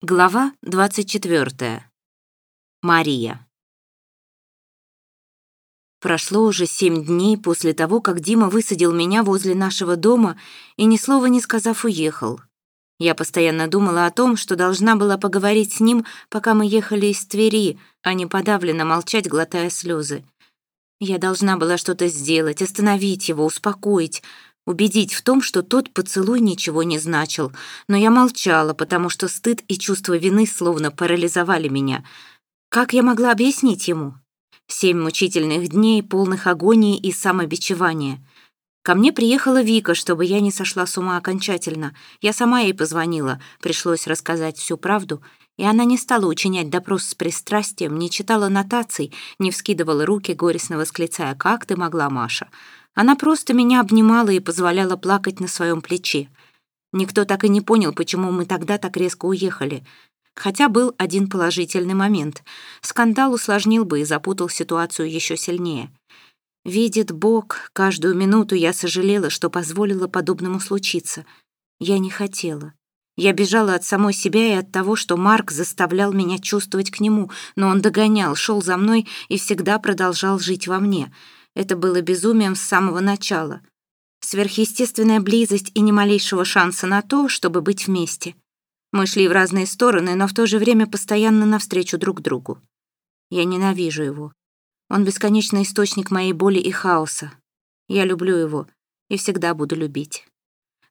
Глава 24. Мария. Прошло уже семь дней после того, как Дима высадил меня возле нашего дома и ни слова не сказав уехал. Я постоянно думала о том, что должна была поговорить с ним, пока мы ехали из Твери, а не подавленно молчать, глотая слезы. Я должна была что-то сделать, остановить его, успокоить, убедить в том, что тот поцелуй ничего не значил, но я молчала, потому что стыд и чувство вины словно парализовали меня. Как я могла объяснить ему? Семь мучительных дней, полных агонии и самобичевания. Ко мне приехала Вика, чтобы я не сошла с ума окончательно. Я сама ей позвонила, пришлось рассказать всю правду, и она не стала учинять допрос с пристрастием, не читала нотаций, не вскидывала руки, горестно восклицая «Как ты могла, Маша?». Она просто меня обнимала и позволяла плакать на своем плече. Никто так и не понял, почему мы тогда так резко уехали. Хотя был один положительный момент. Скандал усложнил бы и запутал ситуацию еще сильнее. Видит Бог, каждую минуту я сожалела, что позволила подобному случиться. Я не хотела. Я бежала от самой себя и от того, что Марк заставлял меня чувствовать к нему, но он догонял, шел за мной и всегда продолжал жить во мне — это было безумием с самого начала. Сверхъестественная близость и ни малейшего шанса на то, чтобы быть вместе. Мы шли в разные стороны, но в то же время постоянно навстречу друг другу. Я ненавижу его. Он бесконечный источник моей боли и хаоса. Я люблю его и всегда буду любить.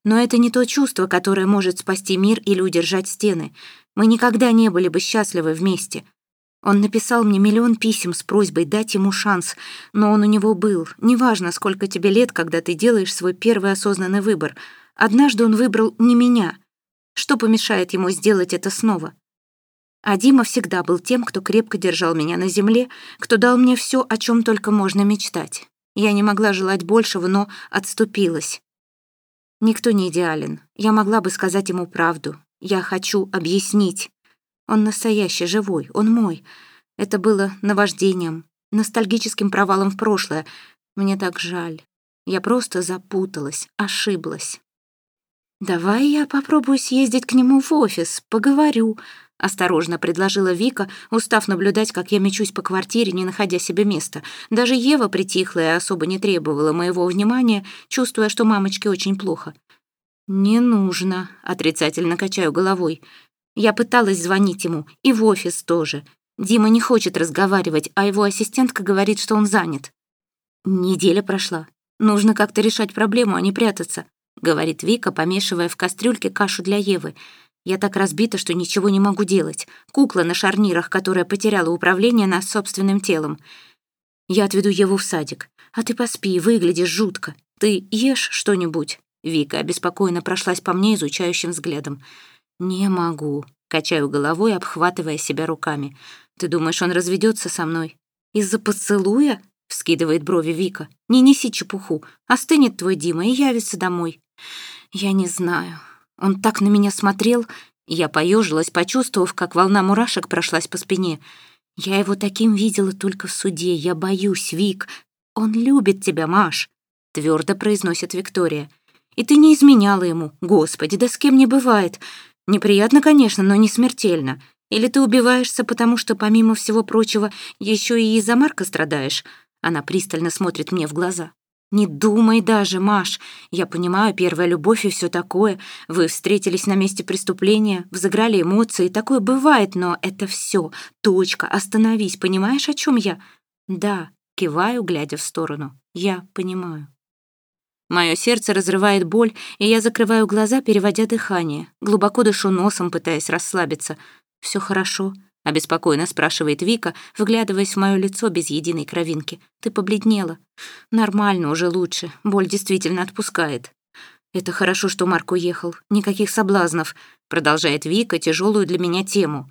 Но это не то чувство, которое может спасти мир или удержать стены. Мы никогда не были бы счастливы вместе — он написал мне миллион писем с просьбой дать ему шанс, но он у него был. Неважно, сколько тебе лет, когда ты делаешь свой первый осознанный выбор. Однажды он выбрал не меня. Что помешает ему сделать это снова? А Дима всегда был тем, кто крепко держал меня на земле, кто дал мне все, о чем только можно мечтать. Я не могла желать большего, но отступилась. Никто не идеален. Я могла бы сказать ему правду. Я хочу объяснить. Он настоящий, живой, он мой. Это было наваждением, ностальгическим провалом в прошлое. Мне так жаль. Я просто запуталась, ошиблась. «Давай я попробую съездить к нему в офис, поговорю», — осторожно предложила Вика, устав наблюдать, как я мечусь по квартире, не находя себе места. Даже Ева притихла и особо не требовала моего внимания, чувствуя, что мамочке очень плохо. «Не нужно», — отрицательно качаю головой. Я пыталась звонить ему, и в офис тоже. Дима не хочет разговаривать, а его ассистентка говорит, что он занят. Неделя прошла. Нужно как-то решать проблему, а не прятаться, говорит Вика, помешивая в кастрюльке кашу для Евы. Я так разбита, что ничего не могу делать. Кукла на шарнирах, которая потеряла управление над собственным телом. Я отведу Еву в садик. А ты поспи, выглядишь жутко. Ты ешь что-нибудь? Вика обеспокоенно прошлась по мне изучающим взглядом. «Не могу», — качаю головой, обхватывая себя руками. «Ты думаешь, он разведется со мной?» «Из-за поцелуя?» — вскидывает брови Вика. «Не неси чепуху. Остынет твой Дима и явится домой». «Я не знаю. Он так на меня смотрел...» Я поежилась, почувствовав, как волна мурашек прошлась по спине. «Я его таким видела только в суде. Я боюсь, Вик. Он любит тебя, Маш», — твердо произносит Виктория. «И ты не изменяла ему. Господи, да с кем не бывает. Неприятно, конечно, но не смертельно. Или ты убиваешься, потому что, помимо всего прочего, еще и из-за Марка страдаешь?» Она пристально смотрит мне в глаза. «Не думай даже, Маш. Я понимаю, первая любовь и все такое. Вы встретились на месте преступления, взыграли эмоции. Такое бывает, но это все. Точка, остановись. Понимаешь, о чем я?» «Да», киваю, глядя в сторону. «Я понимаю». Мое сердце разрывает боль, и я закрываю глаза, переводя дыхание. Глубоко дышу носом, пытаясь расслабиться. Все хорошо?» — обеспокоенно спрашивает Вика, вглядываясь в мое лицо без единой кровинки. «Ты побледнела». «Нормально, уже лучше. Боль действительно отпускает». «Это хорошо, что Марк уехал. Никаких соблазнов», — продолжает Вика тяжелую для меня тему.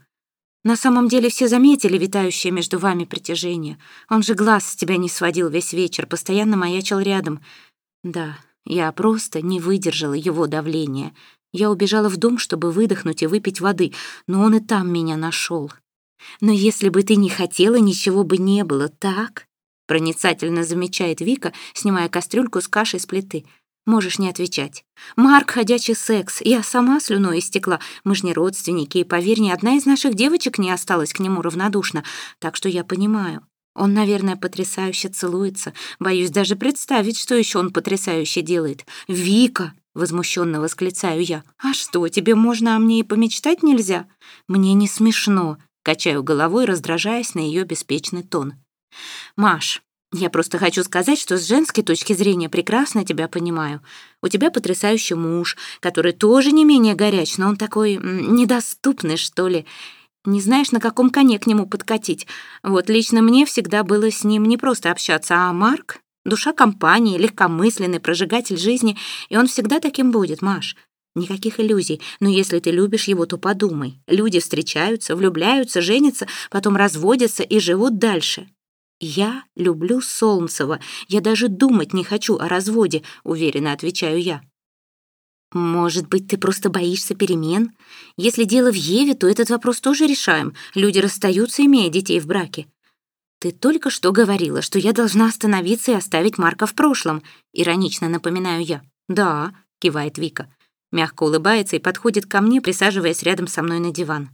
«На самом деле все заметили витающее между вами притяжение. Он же глаз с тебя не сводил весь вечер, постоянно маячил рядом. Да, я просто не выдержала его давления. Я убежала в дом, чтобы выдохнуть и выпить воды, но он и там меня нашел. Но если бы ты не хотела, ничего бы не было, так? Проницательно замечает Вика, снимая кастрюльку с кашей с плиты. Можешь не отвечать. Марк — ходячий секс. Я сама слюной истекла. Мы ж не родственники, и, поверь, ни одна из наших девочек не осталась к нему равнодушна. Так что я понимаю. Он, наверное, потрясающе целуется. Боюсь даже представить, что еще он потрясающе делает. «Вика!» — возмущенно восклицаю я. «А что, тебе можно, а мне и помечтать нельзя?» «Мне не смешно», — качаю головой, раздражаясь на ее беспечный тон. «Маш, я просто хочу сказать, что с женской точки зрения прекрасно тебя понимаю. У тебя потрясающий муж, который тоже не менее горяч, но он такой недоступный, что ли. Не знаешь, на каком коне к нему подкатить. Вот лично мне всегда было с ним не просто общаться, а Марк — душа компании, легкомысленный, прожигатель жизни, и он всегда таким будет, Маш. Никаких иллюзий, но если ты любишь его, то подумай. Люди встречаются, влюбляются, женятся, потом разводятся и живут дальше. «Я люблю Солнцева. Я даже думать не хочу о разводе», — уверенно отвечаю я. «Может быть, ты просто боишься перемен? Если дело в Еве, то этот вопрос тоже решаем. Люди расстаются, имея детей в браке. Ты только что говорила, что я должна остановиться и оставить Марка в прошлом. Иронично напоминаю я. Да, кивает Вика. Мягко улыбается и подходит ко мне, присаживаясь рядом со мной на диван.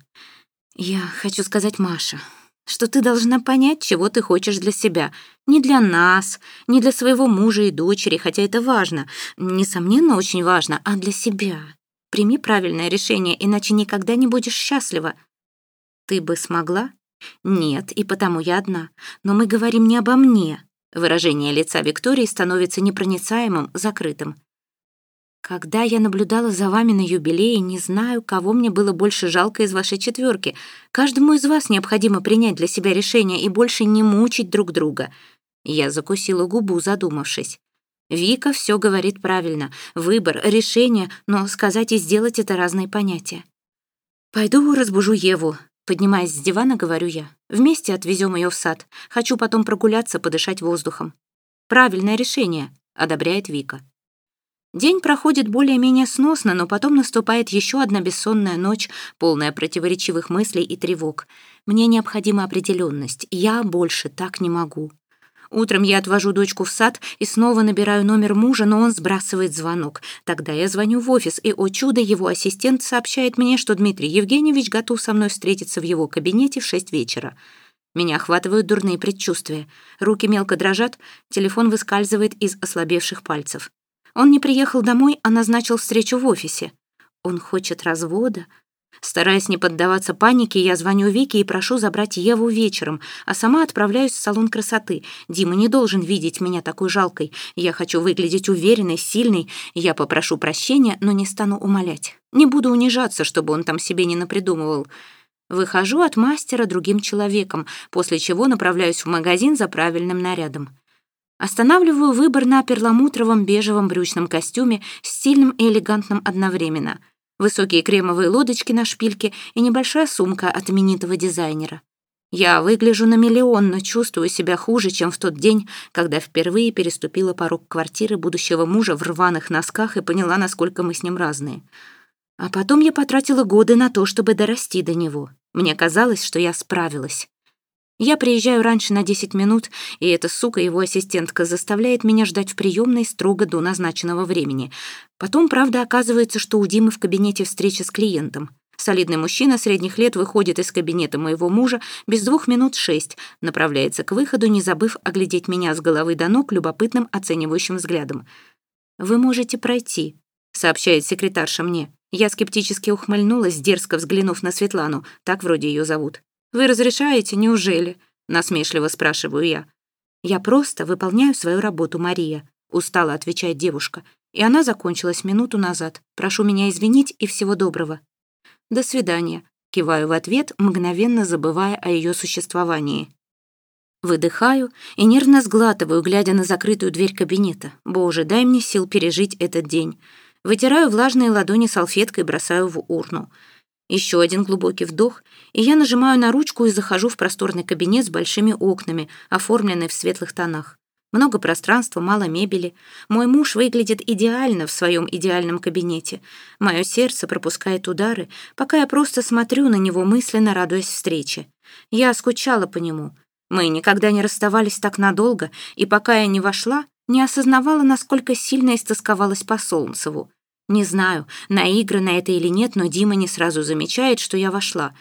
Я хочу сказать Маше, что ты должна понять, чего ты хочешь для себя. Не для нас, не для своего мужа и дочери, хотя это важно, несомненно, очень важно, а для себя. Прими правильное решение, иначе никогда не будешь счастлива. Ты бы смогла? Нет, и потому я одна. Но мы говорим не обо мне. Выражение лица Виктории становится непроницаемым, закрытым. Когда я наблюдала за вами на юбилее, не знаю, кого мне было больше жалко из вашей четверки. Каждому из вас необходимо принять для себя решение и больше не мучить друг друга. Я закусила губу, задумавшись. Вика все говорит правильно. Выбор, решение, но сказать и сделать — это разные понятия. «Пойду разбужу Еву», — поднимаясь с дивана, говорю я. «Вместе отвезем ее в сад. Хочу потом прогуляться, подышать воздухом». «Правильное решение», — одобряет Вика. День проходит более-менее сносно, но потом наступает еще одна бессонная ночь, полная противоречивых мыслей и тревог. Мне необходима определенность. Я больше так не могу. Утром я отвожу дочку в сад и снова набираю номер мужа, но он сбрасывает звонок. Тогда я звоню в офис, и, о чудо, его ассистент сообщает мне, что Дмитрий Евгеньевич готов со мной встретиться в его кабинете в шесть вечера. Меня охватывают дурные предчувствия. Руки мелко дрожат, телефон выскальзывает из ослабевших пальцев. Он не приехал домой, а назначил встречу в офисе. Он хочет развода. Стараясь не поддаваться панике, я звоню Вике и прошу забрать Еву вечером, а сама отправляюсь в салон красоты. Дима не должен видеть меня такой жалкой. Я хочу выглядеть уверенной, сильной. Я попрошу прощения, но не стану умолять. Не буду унижаться, чтобы он там себе не напридумывал. Выхожу от мастера другим человеком, после чего направляюсь в магазин за правильным нарядом. Останавливаю выбор на перламутровом бежевом брючном костюме, стильным и элегантным одновременно. Высокие кремовые лодочки на шпильке и небольшая сумка от именитого дизайнера. Я выгляжу на миллион, но чувствую себя хуже, чем в тот день, когда впервые переступила порог квартиры будущего мужа в рваных носках и поняла, насколько мы с ним разные. А потом я потратила годы на то, чтобы дорасти до него. Мне казалось, что я справилась. Я приезжаю раньше на 10 минут, и эта сука, его ассистентка, заставляет меня ждать в приемной строго до назначенного времени. Потом, правда, оказывается, что у Димы в кабинете встреча с клиентом. Солидный мужчина средних лет выходит из кабинета моего мужа без двух минут шесть, направляется к выходу, не забыв оглядеть меня с головы до ног любопытным оценивающим взглядом. «Вы можете пройти», — сообщает секретарша мне. Я скептически ухмыльнулась, дерзко взглянув на Светлану, так вроде ее зовут. «Вы разрешаете, неужели?» — насмешливо спрашиваю я. «Я просто выполняю свою работу, Мария», — устала отвечает девушка. «И она закончилась минуту назад. Прошу меня извинить и всего доброго». «До свидания», — киваю в ответ, мгновенно забывая о ее существовании. Выдыхаю и нервно сглатываю, глядя на закрытую дверь кабинета. «Боже, дай мне сил пережить этот день». Вытираю влажные ладони салфеткой и бросаю в урну. Еще один глубокий вдох, и я нажимаю на ручку и захожу в просторный кабинет с большими окнами, оформленный в светлых тонах. Много пространства, мало мебели. Мой муж выглядит идеально в своем идеальном кабинете. Мое сердце пропускает удары, пока я просто смотрю на него, мысленно радуясь встрече. Я скучала по нему. Мы никогда не расставались так надолго, и пока я не вошла, не осознавала, насколько сильно истосковалась по Солнцеву. Не знаю, наиграно это или нет, но Дима не сразу замечает, что я вошла.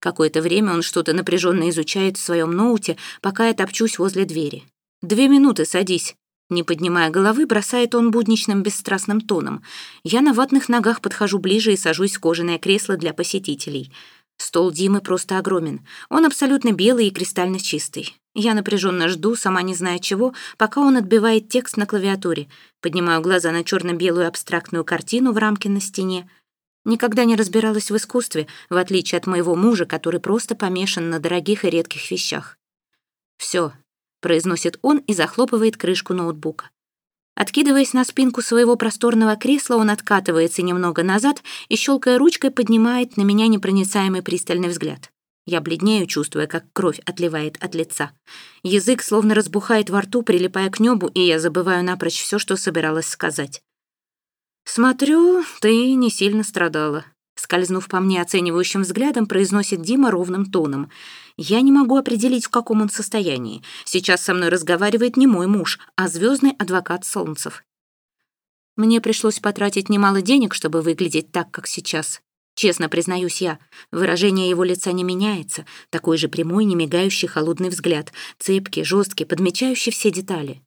Какое-то время он что-то напряженно изучает в своем ноуте, пока я топчусь возле двери. «Две минуты, садись». Не поднимая головы, бросает он будничным бесстрастным тоном. Я на ватных ногах подхожу ближе и сажусь в кожаное кресло для посетителей. Стол Димы просто огромен. Он абсолютно белый и кристально чистый. Я напряженно жду, сама не зная чего, пока он отбивает текст на клавиатуре. Поднимаю глаза на черно-белую абстрактную картину в рамке на стене. Никогда не разбиралась в искусстве, в отличие от моего мужа, который просто помешан на дорогих и редких вещах. «Все», — произносит он и захлопывает крышку ноутбука. Откидываясь на спинку своего просторного кресла, он откатывается немного назад и, щелкая ручкой, поднимает на меня непроницаемый пристальный взгляд. Я бледнею, чувствуя, как кровь отливает от лица. Язык словно разбухает во рту, прилипая к небу, и я забываю напрочь все, что собиралась сказать. «Смотрю, ты не сильно страдала», — скользнув по мне оценивающим взглядом, произносит Дима ровным тоном. «Я не могу определить, в каком он состоянии. Сейчас со мной разговаривает не мой муж, а звездный адвокат Солнцев. Мне пришлось потратить немало денег, чтобы выглядеть так, как сейчас. Честно признаюсь я, выражение его лица не меняется, такой же прямой, не мигающий холодный взгляд, цепкий, жесткий, подмечающий все детали.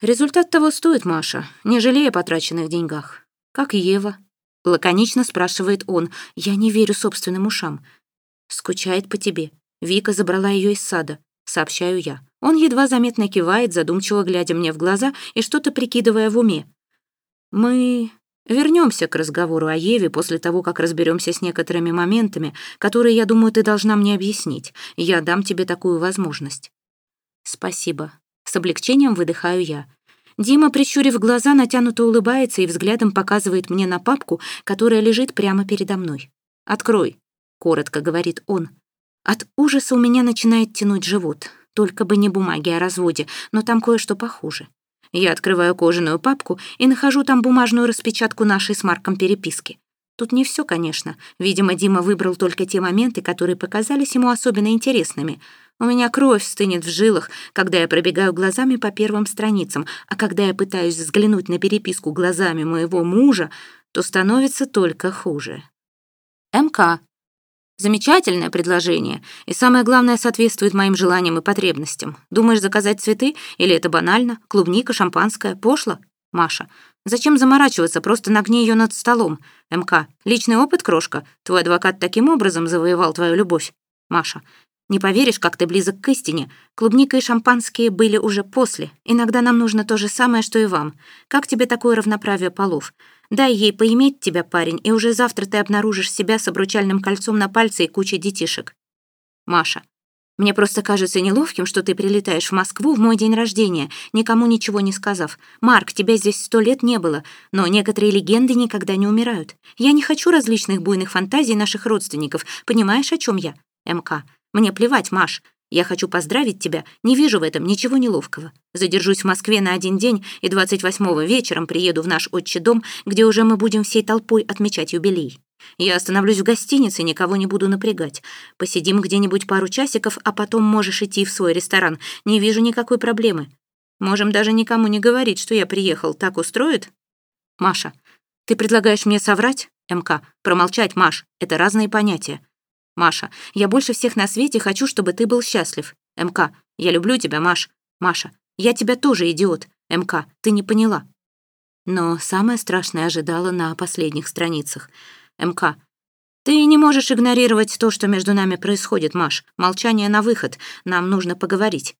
Результат того стоит, Маша, не жалея потраченных деньгах. Как Ева? Лаконично спрашивает он. Я не верю собственным ушам. Скучает по тебе. Вика забрала ее из сада. Сообщаю я. Он едва заметно кивает, задумчиво глядя мне в глаза и что-то прикидывая в уме. Мы Вернемся к разговору о Еве после того, как разберемся с некоторыми моментами, которые, я думаю, ты должна мне объяснить. Я дам тебе такую возможность. Спасибо. С облегчением выдыхаю я. Дима, прищурив глаза, натянуто улыбается и взглядом показывает мне на папку, которая лежит прямо передо мной. «Открой», — коротко говорит он. От ужаса у меня начинает тянуть живот. Только бы не бумаги о разводе, но там кое-что похуже. Я открываю кожаную папку и нахожу там бумажную распечатку нашей с Марком переписки. Тут не все, конечно. Видимо, Дима выбрал только те моменты, которые показались ему особенно интересными. У меня кровь стынет в жилах, когда я пробегаю глазами по первым страницам, а когда я пытаюсь взглянуть на переписку глазами моего мужа, то становится только хуже. МК. Замечательное предложение, и самое главное, соответствует моим желаниям и потребностям. Думаешь заказать цветы, или это банально? Клубника, шампанское, пошло? Маша. Зачем заморачиваться, просто нагни ее над столом. МК. Личный опыт, крошка. Твой адвокат таким образом завоевал твою любовь. Маша. Не поверишь, как ты близок к истине. Клубника и шампанские были уже после. Иногда нам нужно то же самое, что и вам. Как тебе такое равноправие полов? Дай ей поиметь тебя, парень, и уже завтра ты обнаружишь себя с обручальным кольцом на пальце и кучей детишек. Маша. Мне просто кажется неловким, что ты прилетаешь в Москву в мой день рождения, никому ничего не сказав. Марк, тебя здесь сто лет не было, но некоторые легенды никогда не умирают. Я не хочу различных буйных фантазий наших родственников. Понимаешь, о чем я? МК. Мне плевать, Маш. Я хочу поздравить тебя, не вижу в этом ничего неловкого. Задержусь в Москве на один день и 28-го вечером приеду в наш отчий дом, где уже мы будем всей толпой отмечать юбилей. Я остановлюсь в гостинице, никого не буду напрягать. Посидим где-нибудь пару часиков, а потом можешь идти в свой ресторан. Не вижу никакой проблемы. Можем даже никому не говорить, что я приехал. Так устроит? Маша, ты предлагаешь мне соврать? МК, промолчать, Маш, это разные понятия. Маша, я больше всех на свете хочу, чтобы ты был счастлив. МК, я люблю тебя, Маш. Маша, я тебя тоже идиот. МК, ты не поняла. Но самое страшное ожидало на последних страницах. МК, ты не можешь игнорировать то, что между нами происходит, Маш. Молчание на выход. Нам нужно поговорить.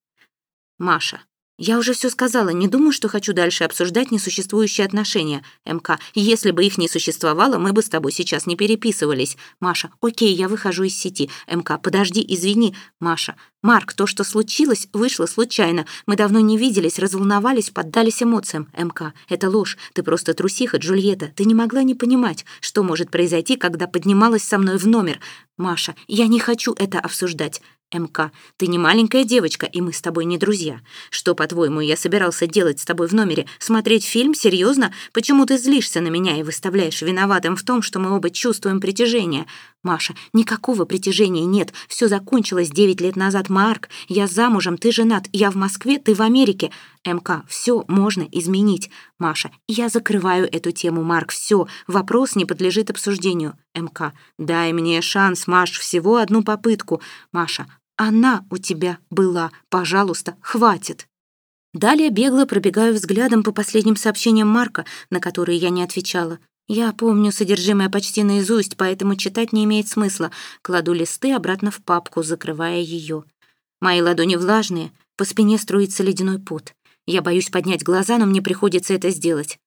Маша, «Я уже все сказала, не думаю, что хочу дальше обсуждать несуществующие отношения. МК, если бы их не существовало, мы бы с тобой сейчас не переписывались. Маша, окей, я выхожу из сети. МК, подожди, извини. Маша, Марк, то, что случилось, вышло случайно. Мы давно не виделись, разволновались, поддались эмоциям. МК, это ложь. Ты просто трусиха, Джульетта. Ты не могла не понимать, что может произойти, когда поднималась со мной в номер. Маша, я не хочу это обсуждать. МК, ты не маленькая девочка, и мы с тобой не друзья. Что, по-твоему, я собирался делать с тобой в номере? Смотреть фильм? Серьезно? Почему ты злишься на меня и выставляешь виноватым в том, что мы оба чувствуем притяжение? Маша, никакого притяжения нет. Все закончилось девять лет назад, Марк. Я замужем, ты женат. Я в Москве, ты в Америке. МК, все можно изменить. Маша, я закрываю эту тему, Марк. Все, вопрос не подлежит обсуждению. МК, дай мне шанс, Маш, всего одну попытку. Маша, она у тебя была. Пожалуйста, хватит. Далее бегло пробегаю взглядом по последним сообщениям Марка, на которые я не отвечала. Я помню содержимое почти наизусть, поэтому читать не имеет смысла. Кладу листы обратно в папку, закрывая ее. Мои ладони влажные, по спине струится ледяной пот. Я боюсь поднять глаза, но мне приходится это сделать.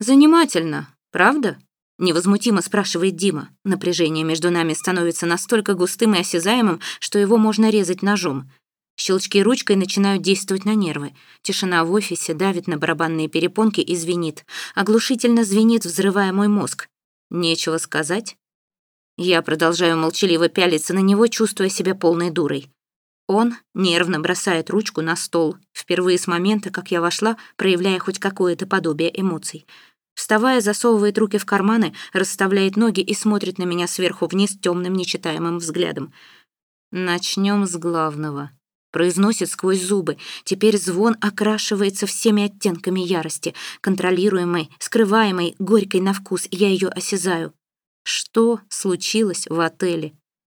«Занимательно, правда?» — невозмутимо спрашивает Дима. Напряжение между нами становится настолько густым и осязаемым, что его можно резать ножом. Щелчки ручкой начинают действовать на нервы. Тишина в офисе давит на барабанные перепонки и звенит. Оглушительно звенит, взрывая мой мозг. Нечего сказать. Я продолжаю молчаливо пялиться на него, чувствуя себя полной дурой. Он нервно бросает ручку на стол, впервые с момента, как я вошла, проявляя хоть какое-то подобие эмоций. Вставая, засовывает руки в карманы, расставляет ноги и смотрит на меня сверху вниз темным нечитаемым взглядом. Начнем с главного произносит сквозь зубы. Теперь звон окрашивается всеми оттенками ярости, контролируемой, скрываемой, горькой на вкус. Я ее осязаю. Что случилось в отеле?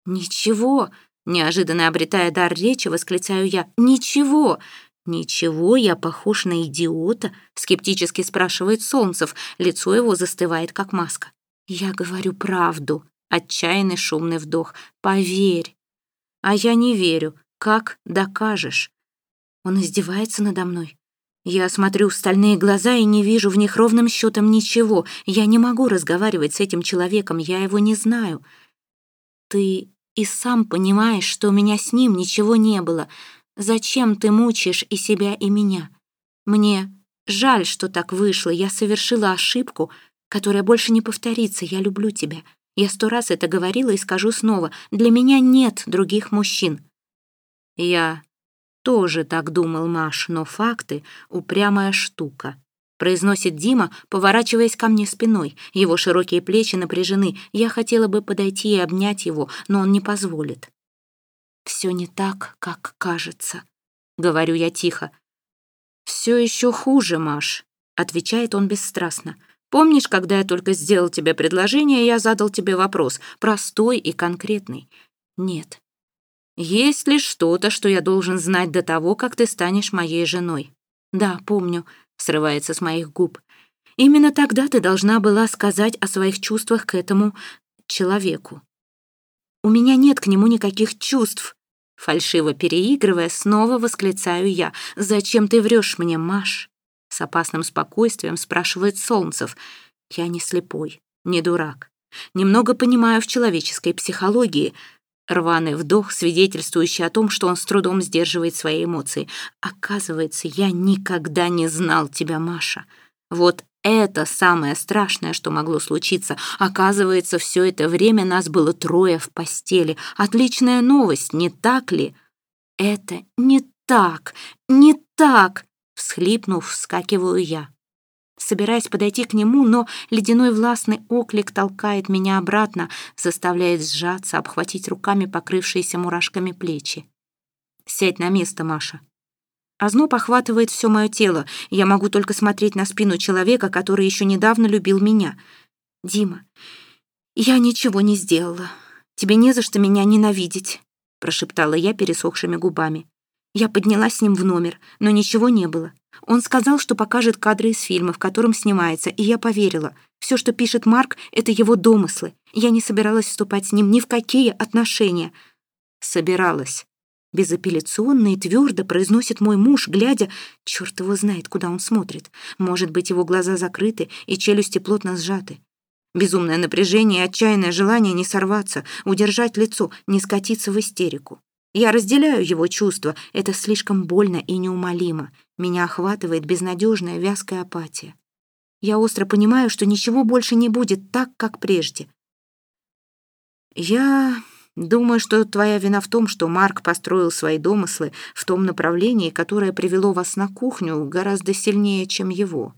Ничего, неожиданно обретая дар речи, восклицаю я. Ничего. «Ничего, я похож на идиота?» — скептически спрашивает Солнцев. Лицо его застывает, как маска. «Я говорю правду». Отчаянный шумный вдох. «Поверь». «А я не верю. Как докажешь? Он издевается надо мной. Я смотрю в стальные глаза и не вижу в них ровным счетом ничего. Я не могу разговаривать с этим человеком, я его не знаю. Ты и сам понимаешь, что у меня с ним ничего не было. Зачем ты мучаешь и себя, и меня? Мне жаль, что так вышло. Я совершила ошибку, которая больше не повторится. Я люблю тебя. Я сто раз это говорила и скажу снова. Для меня нет других мужчин. Я тоже так думал, Маш, но факты — упрямая штука. Произносит Дима, поворачиваясь ко мне спиной. Его широкие плечи напряжены. Я хотела бы подойти и обнять его, но он не позволит. «Все не так, как кажется», — говорю я тихо. «Все еще хуже, Маш», — отвечает он бесстрастно. «Помнишь, когда я только сделал тебе предложение, я задал тебе вопрос, простой и конкретный?» «Нет, есть ли что-то, что я должен знать до того, как ты станешь моей женой? Да, помню, срывается с моих губ. Именно тогда ты должна была сказать о своих чувствах к этому человеку. У меня нет к нему никаких чувств. Фальшиво переигрывая, снова восклицаю я. «Зачем ты врешь мне, Маш?» С опасным спокойствием спрашивает Солнцев. «Я не слепой, не дурак. Немного понимаю в человеческой психологии — Рваный вдох, свидетельствующий о том, что он с трудом сдерживает свои эмоции. «Оказывается, я никогда не знал тебя, Маша. Вот это самое страшное, что могло случиться. Оказывается, все это время нас было трое в постели. Отличная новость, не так ли?» «Это не так, не так!» Всхлипнув, вскакиваю я собираясь подойти к нему, но ледяной властный оклик толкает меня обратно, заставляет сжаться, обхватить руками покрывшиеся мурашками плечи. «Сядь на место, Маша». Озноб охватывает все мое тело, я могу только смотреть на спину человека, который еще недавно любил меня. «Дима, я ничего не сделала. Тебе не за что меня ненавидеть», прошептала я пересохшими губами. Я поднялась с ним в номер, но ничего не было. Он сказал, что покажет кадры из фильма, в котором снимается, и я поверила. Все, что пишет Марк, — это его домыслы. Я не собиралась вступать с ним ни в какие отношения. Собиралась. Безапелляционно и твердо произносит мой муж, глядя, черт его знает, куда он смотрит. Может быть, его глаза закрыты и челюсти плотно сжаты. Безумное напряжение и отчаянное желание не сорваться, удержать лицо, не скатиться в истерику. Я разделяю его чувства, это слишком больно и неумолимо. Меня охватывает безнадежная вязкая апатия. Я остро понимаю, что ничего больше не будет так, как прежде. Я думаю, что твоя вина в том, что Марк построил свои домыслы в том направлении, которое привело вас на кухню, гораздо сильнее, чем его.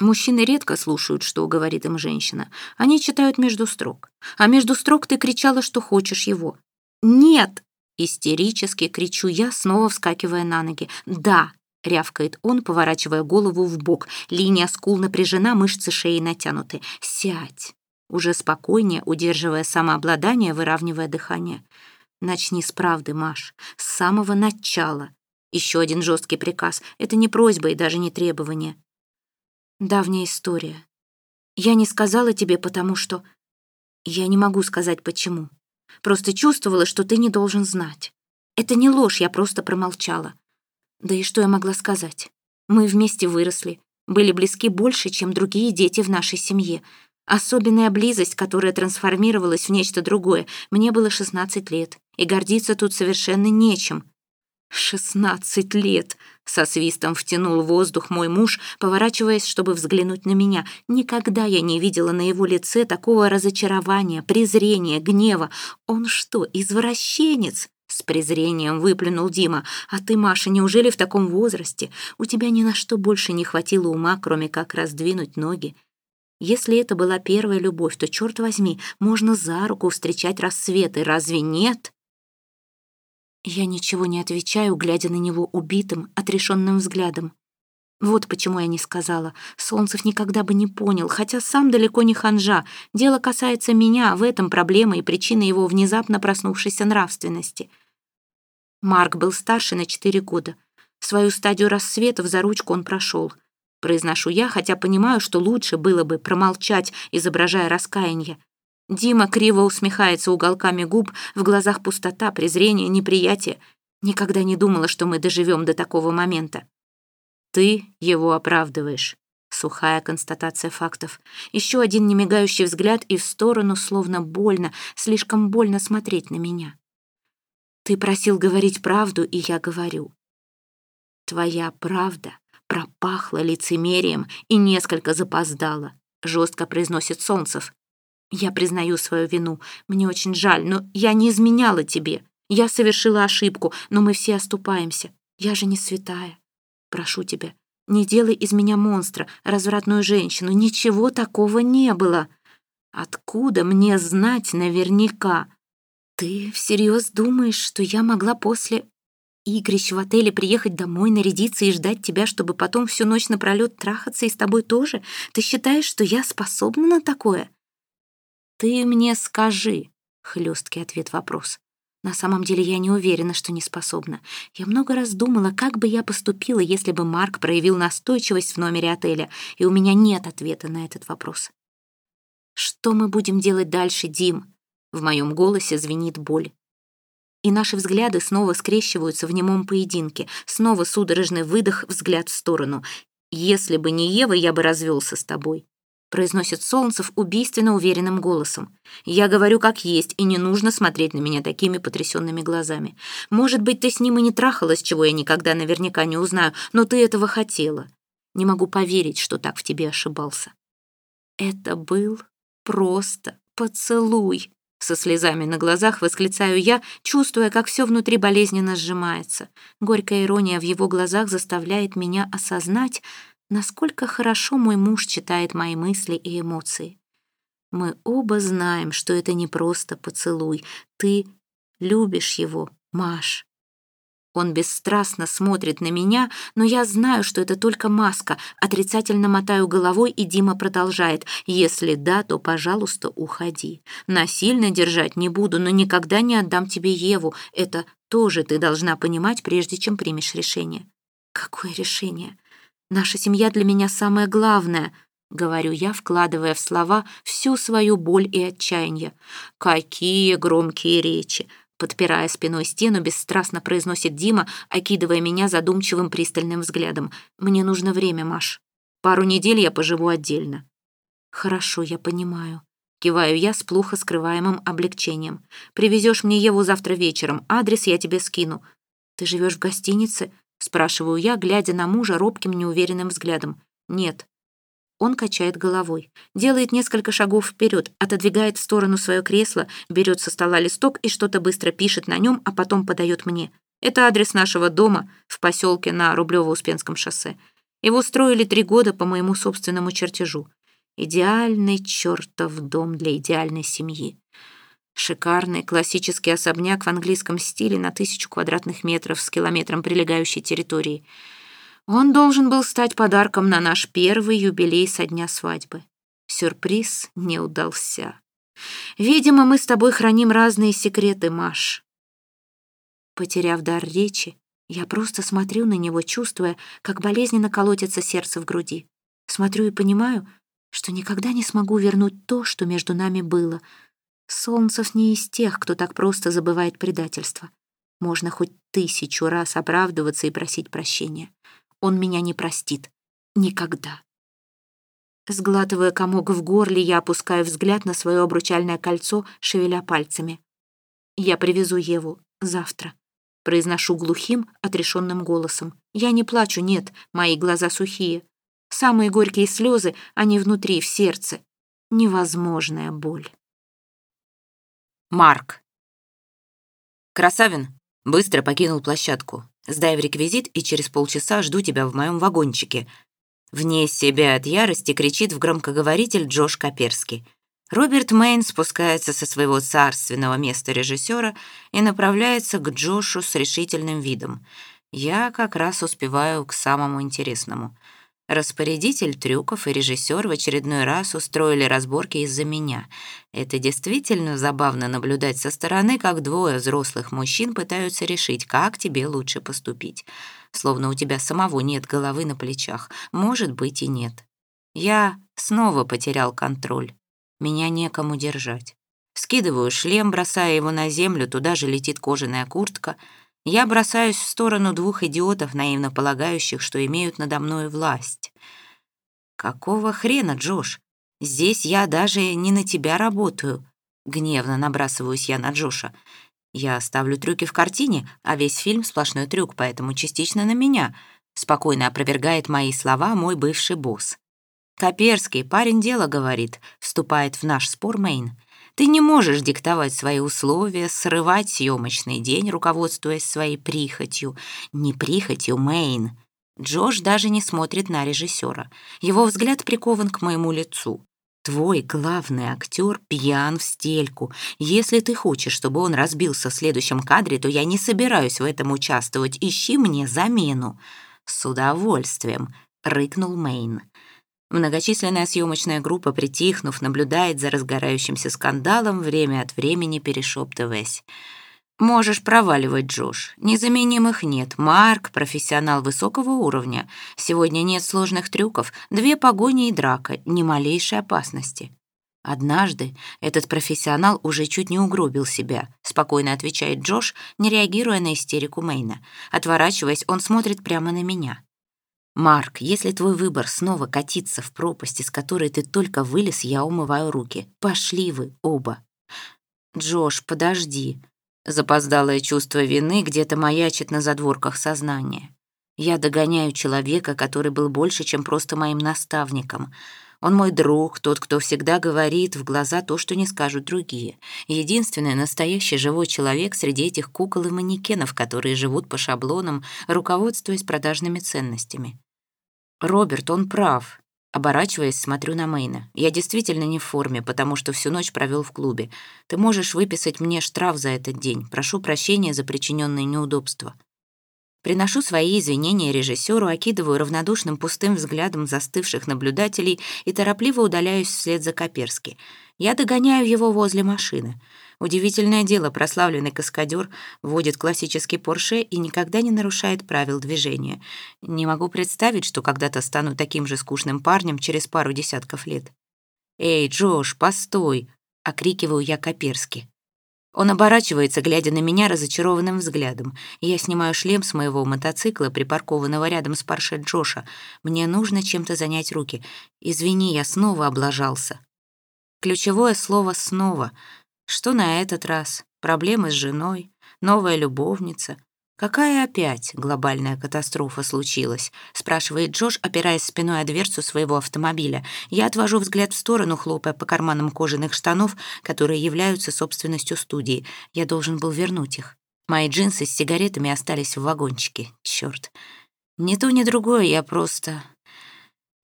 Мужчины редко слушают, что говорит им женщина. Они читают между строк. А между строк ты кричала, что хочешь его. «Нет!» — истерически кричу я, снова вскакивая на ноги. «Да!» — рявкает он, поворачивая голову в бок. Линия скул напряжена, мышцы шеи натянуты. «Сядь!» Уже спокойнее, удерживая самообладание, выравнивая дыхание. «Начни с правды, Маш. С самого начала. Еще один жесткий приказ. Это не просьба и даже не требование. Давняя история. Я не сказала тебе, потому что... Я не могу сказать, почему. Просто чувствовала, что ты не должен знать. Это не ложь, я просто промолчала. Да и что я могла сказать? Мы вместе выросли, были близки больше, чем другие дети в нашей семье. Особенная близость, которая трансформировалась в нечто другое. Мне было 16 лет, и гордиться тут совершенно нечем. «Шестнадцать лет!» — со свистом втянул воздух мой муж, поворачиваясь, чтобы взглянуть на меня. Никогда я не видела на его лице такого разочарования, презрения, гнева. «Он что, извращенец?» С презрением выплюнул Дима. «А ты, Маша, неужели в таком возрасте? У тебя ни на что больше не хватило ума, кроме как раздвинуть ноги. Если это была первая любовь, то, черт возьми, можно за руку встречать рассветы, разве нет?» Я ничего не отвечаю, глядя на него убитым, отрешенным взглядом. Вот почему я не сказала. Солнцев никогда бы не понял, хотя сам далеко не ханжа. Дело касается меня, в этом проблема и причина его внезапно проснувшейся нравственности. Марк был старше на четыре года. Свою стадию рассветов за ручку он прошел. Произношу я, хотя понимаю, что лучше было бы промолчать, изображая раскаяние. Дима криво усмехается уголками губ, в глазах пустота, презрение, неприятие. Никогда не думала, что мы доживем до такого момента. Ты его оправдываешь. Сухая констатация фактов. Еще один немигающий взгляд и в сторону, словно больно, слишком больно смотреть на меня. Ты просил говорить правду, и я говорю. Твоя правда пропахла лицемерием и несколько запоздала, жестко произносит Солнцев. Я признаю свою вину. Мне очень жаль, но я не изменяла тебе. Я совершила ошибку, но мы все оступаемся. Я же не святая. Прошу тебя, не делай из меня монстра, развратную женщину. Ничего такого не было. Откуда мне знать наверняка? Ты всерьез думаешь, что я могла после игрищ в отеле приехать домой, нарядиться и ждать тебя, чтобы потом всю ночь напролёт трахаться и с тобой тоже? Ты считаешь, что я способна на такое? «Ты мне скажи», — хлесткий ответ-вопрос. На самом деле я не уверена, что не способна. Я много раз думала, как бы я поступила, если бы Марк проявил настойчивость в номере отеля, и у меня нет ответа на этот вопрос. «Что мы будем делать дальше, Дим?» В моем голосе звенит боль. И наши взгляды снова скрещиваются в немом поединке. Снова судорожный выдох, взгляд в сторону. «Если бы не Ева, я бы развелся с тобой произносит Солнцев убийственно уверенным голосом. «Я говорю как есть, и не нужно смотреть на меня такими потрясенными глазами. Может быть, ты с ним и не трахалась, чего я никогда наверняка не узнаю, но ты этого хотела. Не могу поверить, что так в тебе ошибался». «Это был просто поцелуй», со слезами на глазах восклицаю я, чувствуя, как все внутри болезненно сжимается. Горькая ирония в его глазах заставляет меня осознать, насколько хорошо мой муж читает мои мысли и эмоции. Мы оба знаем, что это не просто поцелуй. Ты любишь его, Маш. Он бесстрастно смотрит на меня, но я знаю, что это только маска. Отрицательно мотаю головой, и Дима продолжает. «Если да, то, пожалуйста, уходи. Насильно держать не буду, но никогда не отдам тебе Еву. Это тоже ты должна понимать, прежде чем примешь решение». «Какое решение?» Наша семья для меня самое главное», — говорю я, вкладывая в слова всю свою боль и отчаяние. «Какие громкие речи!» Подпирая спиной стену, бесстрастно произносит Дима, окидывая меня задумчивым пристальным взглядом. «Мне нужно время, Маш. Пару недель я поживу отдельно». «Хорошо, я понимаю». Киваю я с плохо скрываемым облегчением. «Привезешь мне Еву завтра вечером. Адрес я тебе скину. Ты живешь в гостинице? Спрашиваю я, глядя на мужа робким, неуверенным взглядом. «Нет». Он качает головой, делает несколько шагов вперед, отодвигает в сторону свое кресло, берет со стола листок и что-то быстро пишет на нем, а потом подает мне. Это адрес нашего дома в поселке на Рублево-Успенском шоссе. Его строили три года по моему собственному чертежу. Идеальный чертов дом для идеальной семьи. Шикарный классический особняк в английском стиле на тысячу квадратных метров с километром прилегающей территории. Он должен был стать подарком на наш первый юбилей со дня свадьбы. Сюрприз не удался. Видимо, мы с тобой храним разные секреты, Маш. Потеряв дар речи, я просто смотрю на него, чувствуя, как болезненно колотится сердце в груди. Смотрю и понимаю, что никогда не смогу вернуть то, что между нами было. Солнцев не из тех, кто так просто забывает предательство. Можно хоть тысячу раз оправдываться и просить прощения. Он меня не простит. Никогда. Сглатывая комок в горле, я опускаю взгляд на свое обручальное кольцо, шевеля пальцами. Я привезу Еву завтра. Произношу глухим, отрешенным голосом. Я не плачу, нет, мои глаза сухие. Самые горькие слезы, они внутри, в сердце. Невозможная боль. Марк. Красавин быстро покинул площадку. Сдай в реквизит, и через полчаса жду тебя в моем вагончике. Вне себя от ярости кричит в громкоговоритель Джош Каперский. Роберт Мейн спускается со своего царственного места режиссера и направляется к Джошу с решительным видом. Я как раз успеваю к самому интересному — Распорядитель трюков и режиссер в очередной раз устроили разборки из-за меня. Это действительно забавно наблюдать со стороны, как двое взрослых мужчин пытаются решить, как тебе лучше поступить. Словно у тебя самого нет головы на плечах. Может быть и нет. Я снова потерял контроль. Меня некому держать. Скидываю шлем, бросая его на землю, туда же летит кожаная куртка — я бросаюсь в сторону двух идиотов, наивно полагающих, что имеют надо мной власть. «Какого хрена, Джош? Здесь я даже не на тебя работаю». Гневно набрасываюсь я на Джоша. «Я ставлю трюки в картине, а весь фильм — сплошной трюк, поэтому частично на меня», — спокойно опровергает мои слова мой бывший босс. «Коперский, парень дело говорит», — вступает в наш спор Мейн. Ты не можешь диктовать свои условия, срывать съемочный день, руководствуясь своей прихотью. Не прихотью, Мэйн. Джош даже не смотрит на режиссера. Его взгляд прикован к моему лицу. Твой главный актер пьян в стельку. Если ты хочешь, чтобы он разбился в следующем кадре, то я не собираюсь в этом участвовать. Ищи мне замену. С удовольствием, рыкнул Мэйн. Многочисленная съемочная группа, притихнув, наблюдает за разгорающимся скандалом, время от времени перешептываясь. «Можешь проваливать, Джош. Незаменимых нет. Марк — профессионал высокого уровня. Сегодня нет сложных трюков, две погони и драка, ни малейшей опасности». «Однажды этот профессионал уже чуть не угробил себя», — спокойно отвечает Джош, не реагируя на истерику Мейна. Отворачиваясь, он смотрит прямо на меня. «Марк, если твой выбор снова катиться в пропасть, из которой ты только вылез, я умываю руки. Пошли вы оба». «Джош, подожди». Запоздалое чувство вины где-то маячит на задворках сознания. Я догоняю человека, который был больше, чем просто моим наставником. Он мой друг, тот, кто всегда говорит в глаза то, что не скажут другие. Единственный настоящий живой человек среди этих кукол и манекенов, которые живут по шаблонам, руководствуясь продажными ценностями. Роберт, он прав. Оборачиваясь, смотрю на Мейна. Я действительно не в форме, потому что всю ночь провел в клубе. Ты можешь выписать мне штраф за этот день. Прошу прощения за причиненные неудобства. Приношу свои извинения режиссеру, окидываю равнодушным пустым взглядом застывших наблюдателей и торопливо удаляюсь вслед за Коперски. Я догоняю его возле машины. Удивительное дело, прославленный каскадер водит классический Порше и никогда не нарушает правил движения. Не могу представить, что когда-то стану таким же скучным парнем через пару десятков лет. «Эй, Джош, постой!» — окрикиваю я Коперски. Он оборачивается, глядя на меня разочарованным взглядом. Я снимаю шлем с моего мотоцикла, припаркованного рядом с Порше Джоша. Мне нужно чем-то занять руки. Извини, я снова облажался. Ключевое слово «снова». Что на этот раз? Проблемы с женой? Новая любовница? «Какая опять глобальная катастрофа случилась?» — спрашивает Джош, опираясь спиной о дверцу своего автомобиля. Я отвожу взгляд в сторону, хлопая по карманам кожаных штанов, которые являются собственностью студии. Я должен был вернуть их. Мои джинсы с сигаретами остались в вагончике. Чёрт. «Ни то, ни другое, я просто...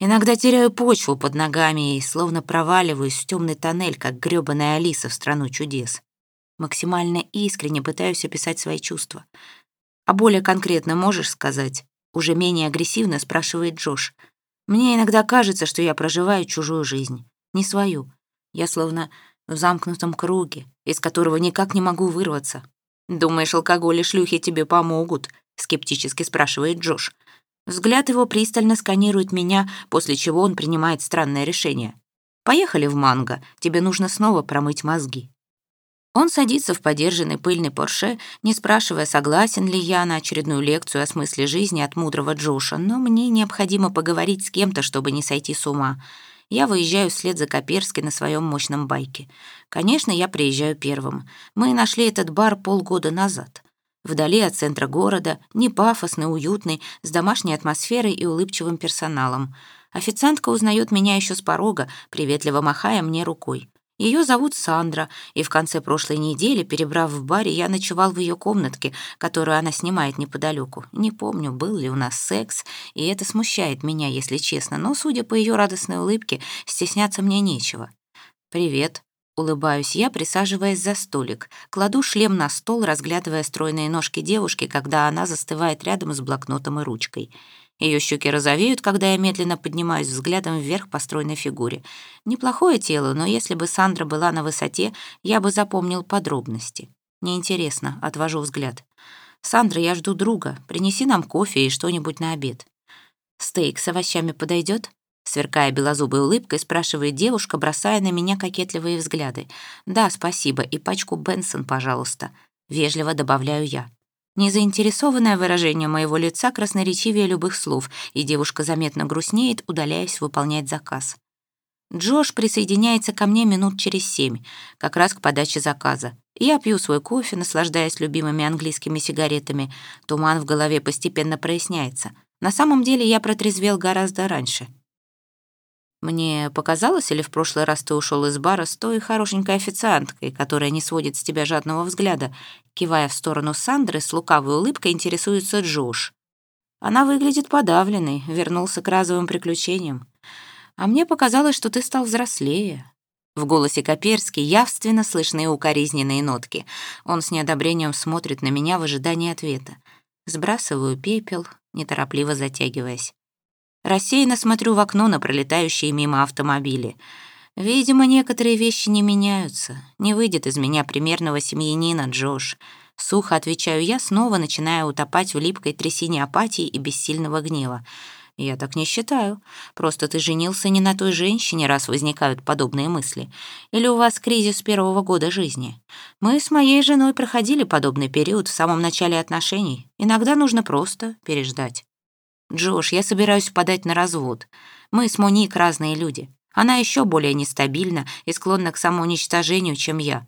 Иногда теряю почву под ногами и словно проваливаюсь в темный тоннель, как грёбаная Алиса в страну чудес. Максимально искренне пытаюсь описать свои чувства. А более конкретно можешь сказать? Уже менее агрессивно спрашивает Джош. Мне иногда кажется, что я проживаю чужую жизнь, не свою. Я словно в замкнутом круге, из которого никак не могу вырваться. «Думаешь, алкоголь и шлюхи тебе помогут?» — скептически спрашивает Джош. Взгляд его пристально сканирует меня, после чего он принимает странное решение. «Поехали в Манго, тебе нужно снова промыть мозги». Он садится в подержанный пыльный Порше, не спрашивая, согласен ли я на очередную лекцию о смысле жизни от мудрого Джоша, но мне необходимо поговорить с кем-то, чтобы не сойти с ума. Я выезжаю вслед за Коперски на своем мощном байке. Конечно, я приезжаю первым. Мы нашли этот бар полгода назад. Вдали от центра города, не пафосный, уютный, с домашней атмосферой и улыбчивым персоналом. Официантка узнает меня еще с порога, приветливо махая мне рукой. Ее зовут Сандра, и в конце прошлой недели, перебрав в баре, я ночевал в ее комнатке, которую она снимает неподалеку. Не помню, был ли у нас секс, и это смущает меня, если честно, но, судя по ее радостной улыбке, стесняться мне нечего. «Привет», — улыбаюсь я, присаживаясь за столик. Кладу шлем на стол, разглядывая стройные ножки девушки, когда она застывает рядом с блокнотом и ручкой. Ее щеки розовеют, когда я медленно поднимаюсь взглядом вверх по стройной фигуре. Неплохое тело, но если бы Сандра была на высоте, я бы запомнил подробности. Неинтересно, отвожу взгляд. «Сандра, я жду друга. Принеси нам кофе и что-нибудь на обед». «Стейк с овощами подойдет? Сверкая белозубой улыбкой, спрашивает девушка, бросая на меня кокетливые взгляды. «Да, спасибо, и пачку Бенсон, пожалуйста». Вежливо добавляю я. Незаинтересованное выражение моего лица красноречивее любых слов, и девушка заметно грустнеет, удаляясь выполнять заказ. Джош присоединяется ко мне минут через семь, как раз к подаче заказа. Я пью свой кофе, наслаждаясь любимыми английскими сигаретами. Туман в голове постепенно проясняется. На самом деле я протрезвел гораздо раньше. Мне показалось, или в прошлый раз ты ушел из бара с той хорошенькой официанткой, которая не сводит с тебя жадного взгляда, кивая в сторону Сандры, с лукавой улыбкой интересуется Джош. Она выглядит подавленной, вернулся к разовым приключениям. А мне показалось, что ты стал взрослее. В голосе Коперски явственно слышны укоризненные нотки. Он с неодобрением смотрит на меня в ожидании ответа. Сбрасываю пепел, неторопливо затягиваясь. Рассеянно смотрю в окно на пролетающие мимо автомобили. Видимо, некоторые вещи не меняются. Не выйдет из меня примерного семьянина Джош. Сухо отвечаю я, снова начиная утопать в липкой трясине апатии и бессильного гнева. Я так не считаю. Просто ты женился не на той женщине, раз возникают подобные мысли. Или у вас кризис первого года жизни. Мы с моей женой проходили подобный период в самом начале отношений. Иногда нужно просто переждать. «Джош, я собираюсь подать на развод. Мы с Моник разные люди. Она еще более нестабильна и склонна к самоуничтожению, чем я»,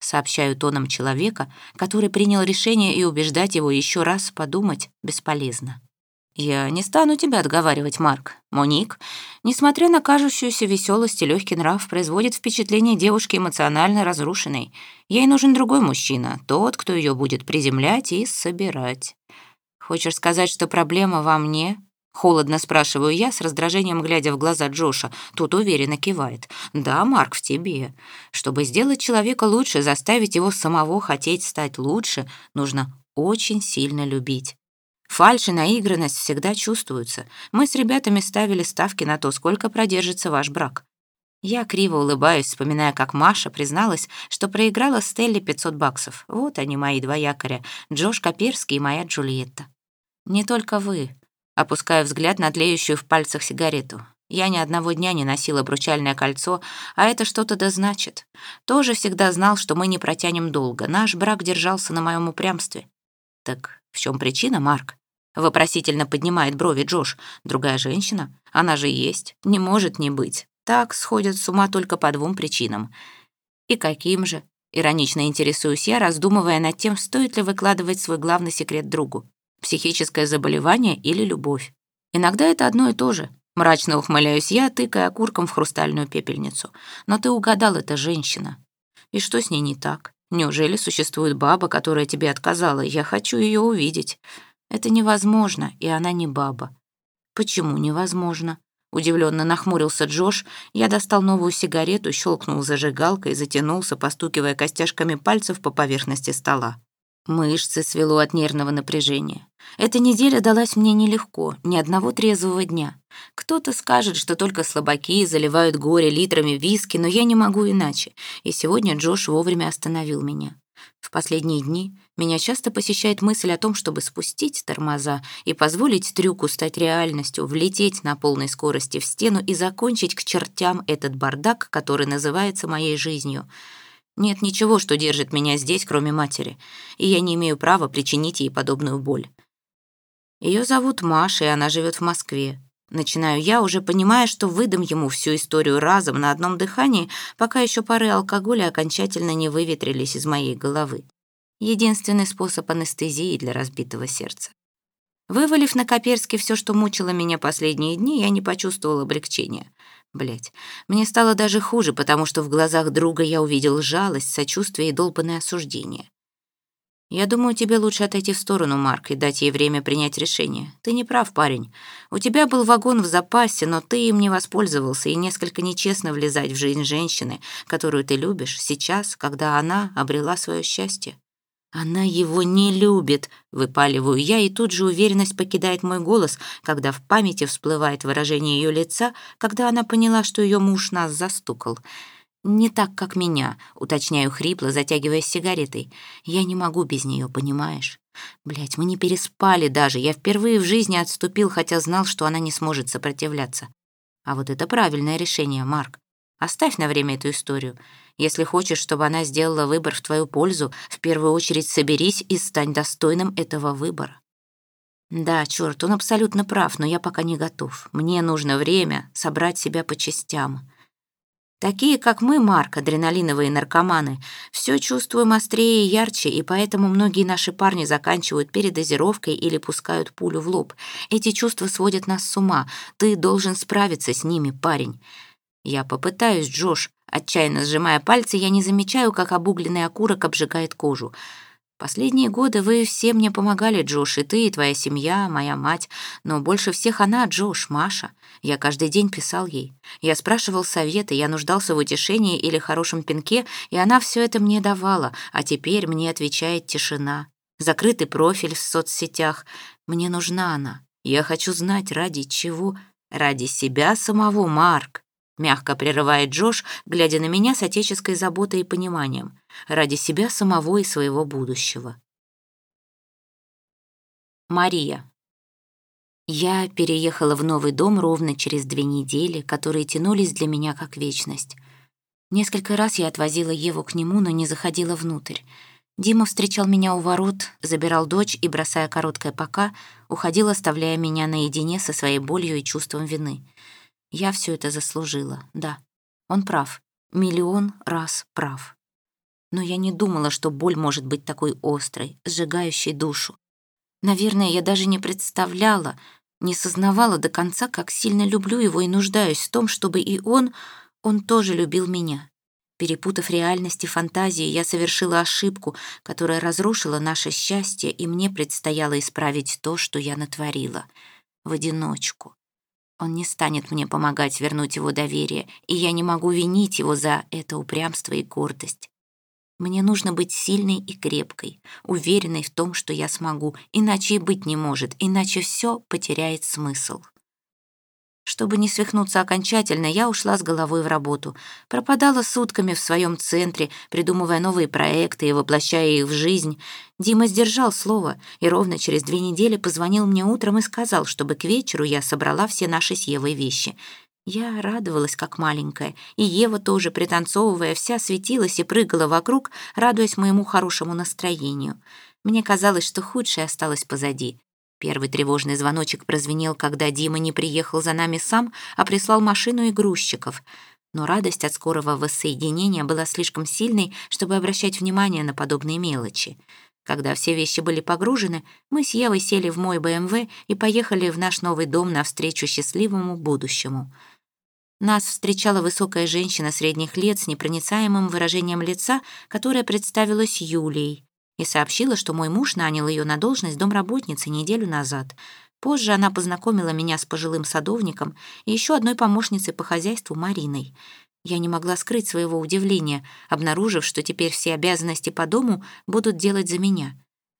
сообщаю тоном человека, который принял решение и убеждать его еще раз подумать бесполезно. «Я не стану тебя отговаривать, Марк. Моник, несмотря на кажущуюся веселость и легкий нрав, производит впечатление девушки эмоционально разрушенной. Ей нужен другой мужчина, тот, кто ее будет приземлять и собирать. «Хочешь сказать, что проблема во мне?» Холодно спрашиваю я, с раздражением глядя в глаза Джоша. Тут уверенно кивает. «Да, Марк, в тебе. Чтобы сделать человека лучше, заставить его самого хотеть стать лучше, нужно очень сильно любить». Фальшь и наигранность всегда чувствуются. Мы с ребятами ставили ставки на то, сколько продержится ваш брак. Я криво улыбаюсь, вспоминая, как Маша призналась, что проиграла Стелле 500 баксов. Вот они, мои два якоря, Джош Коперский и моя Джульетта. «Не только вы», опуская взгляд на тлеющую в пальцах сигарету. Я ни одного дня не носила обручальное кольцо, а это что-то да значит. Тоже всегда знал, что мы не протянем долго. Наш брак держался на моем упрямстве. Так в чем причина, Марк? Вопросительно поднимает брови Джош. Другая женщина? Она же есть. Не может не быть. Так сходят с ума только по двум причинам. И каким же? Иронично интересуюсь я, раздумывая над тем, стоит ли выкладывать свой главный секрет другу психическое заболевание или любовь. Иногда это одно и то же. Мрачно ухмыляюсь я, тыкая окурком в хрустальную пепельницу. Но ты угадал, это женщина. И что с ней не так? Неужели существует баба, которая тебе отказала? Я хочу ее увидеть. Это невозможно, и она не баба. Почему невозможно? Удивленно нахмурился Джош. Я достал новую сигарету, щелкнул зажигалкой, затянулся, постукивая костяшками пальцев по поверхности стола. Мышцы свело от нервного напряжения. Эта неделя далась мне нелегко, ни одного трезвого дня. Кто-то скажет, что только слабаки заливают горе литрами виски, но я не могу иначе. И сегодня Джош вовремя остановил меня. В последние дни меня часто посещает мысль о том, чтобы спустить тормоза и позволить трюку стать реальностью, влететь на полной скорости в стену и закончить к чертям этот бардак, который называется моей жизнью — нет ничего, что держит меня здесь, кроме матери, и я не имею права причинить ей подобную боль. Ее зовут Маша, и она живет в Москве. Начинаю я, уже понимая, что выдам ему всю историю разом на одном дыхании, пока еще пары алкоголя окончательно не выветрились из моей головы. Единственный способ анестезии для разбитого сердца. Вывалив на Коперске все, что мучило меня последние дни, я не почувствовал облегчения. Блять, мне стало даже хуже, потому что в глазах друга я увидел жалость, сочувствие и долбанное осуждение. «Я думаю, тебе лучше отойти в сторону, Марк, и дать ей время принять решение. Ты не прав, парень. У тебя был вагон в запасе, но ты им не воспользовался, и несколько нечестно влезать в жизнь женщины, которую ты любишь, сейчас, когда она обрела свое счастье. Она его не любит, выпаливаю я, и тут же уверенность покидает мой голос, когда в памяти всплывает выражение ее лица, когда она поняла, что ее муж нас застукал. Не так, как меня, уточняю хрипло, затягиваясь сигаретой. Я не могу без нее, понимаешь? Блять, мы не переспали даже. Я впервые в жизни отступил, хотя знал, что она не сможет сопротивляться. А вот это правильное решение, Марк. Оставь на время эту историю. Если хочешь, чтобы она сделала выбор в твою пользу, в первую очередь соберись и стань достойным этого выбора. Да, черт, он абсолютно прав, но я пока не готов. Мне нужно время собрать себя по частям. Такие, как мы, Марк, адреналиновые наркоманы, все чувствуем острее и ярче, и поэтому многие наши парни заканчивают передозировкой или пускают пулю в лоб. Эти чувства сводят нас с ума. Ты должен справиться с ними, парень. Я попытаюсь, Джош, Отчаянно сжимая пальцы, я не замечаю, как обугленный окурок обжигает кожу. Последние годы вы все мне помогали, Джош, и ты, и твоя семья, моя мать. Но больше всех она, Джош, Маша. Я каждый день писал ей. Я спрашивал советы, я нуждался в утешении или хорошем пинке, и она все это мне давала, а теперь мне отвечает тишина. Закрытый профиль в соцсетях. Мне нужна она. Я хочу знать, ради чего. Ради себя самого, Марк. Мягко прерывает Джош, глядя на меня с отеческой заботой и пониманием, ради себя самого и своего будущего. Мария. Я переехала в новый дом ровно через две недели, которые тянулись для меня как вечность. Несколько раз я отвозила Еву к нему, но не заходила внутрь. Дима встречал меня у ворот, забирал дочь и, бросая короткое «пока», уходил, оставляя меня наедине со своей болью и чувством вины — я все это заслужила, да. Он прав. Миллион раз прав. Но я не думала, что боль может быть такой острой, сжигающей душу. Наверное, я даже не представляла, не сознавала до конца, как сильно люблю его и нуждаюсь в том, чтобы и он, он тоже любил меня. Перепутав реальность и фантазии, я совершила ошибку, которая разрушила наше счастье, и мне предстояло исправить то, что я натворила. В одиночку. Он не станет мне помогать вернуть его доверие, и я не могу винить его за это упрямство и гордость. Мне нужно быть сильной и крепкой, уверенной в том, что я смогу, иначе и быть не может, иначе все потеряет смысл. Чтобы не свихнуться окончательно, я ушла с головой в работу. Пропадала сутками в своем центре, придумывая новые проекты и воплощая их в жизнь. Дима сдержал слово и ровно через две недели позвонил мне утром и сказал, чтобы к вечеру я собрала все наши с Евой вещи. Я радовалась, как маленькая, и Ева тоже, пританцовывая, вся светилась и прыгала вокруг, радуясь моему хорошему настроению. Мне казалось, что худшее осталось позади. Первый тревожный звоночек прозвенел, когда Дима не приехал за нами сам, а прислал машину и грузчиков. Но радость от скорого воссоединения была слишком сильной, чтобы обращать внимание на подобные мелочи. Когда все вещи были погружены, мы с Евой сели в мой БМВ и поехали в наш новый дом навстречу счастливому будущему. Нас встречала высокая женщина средних лет с непроницаемым выражением лица, которая представилась Юлией. и сообщила, что мой муж нанял ее на должность домработницы неделю назад. Позже она познакомила меня с пожилым садовником и еще одной помощницей по хозяйству Мариной. Я не могла скрыть своего удивления, обнаружив, что теперь все обязанности по дому будут делать за меня.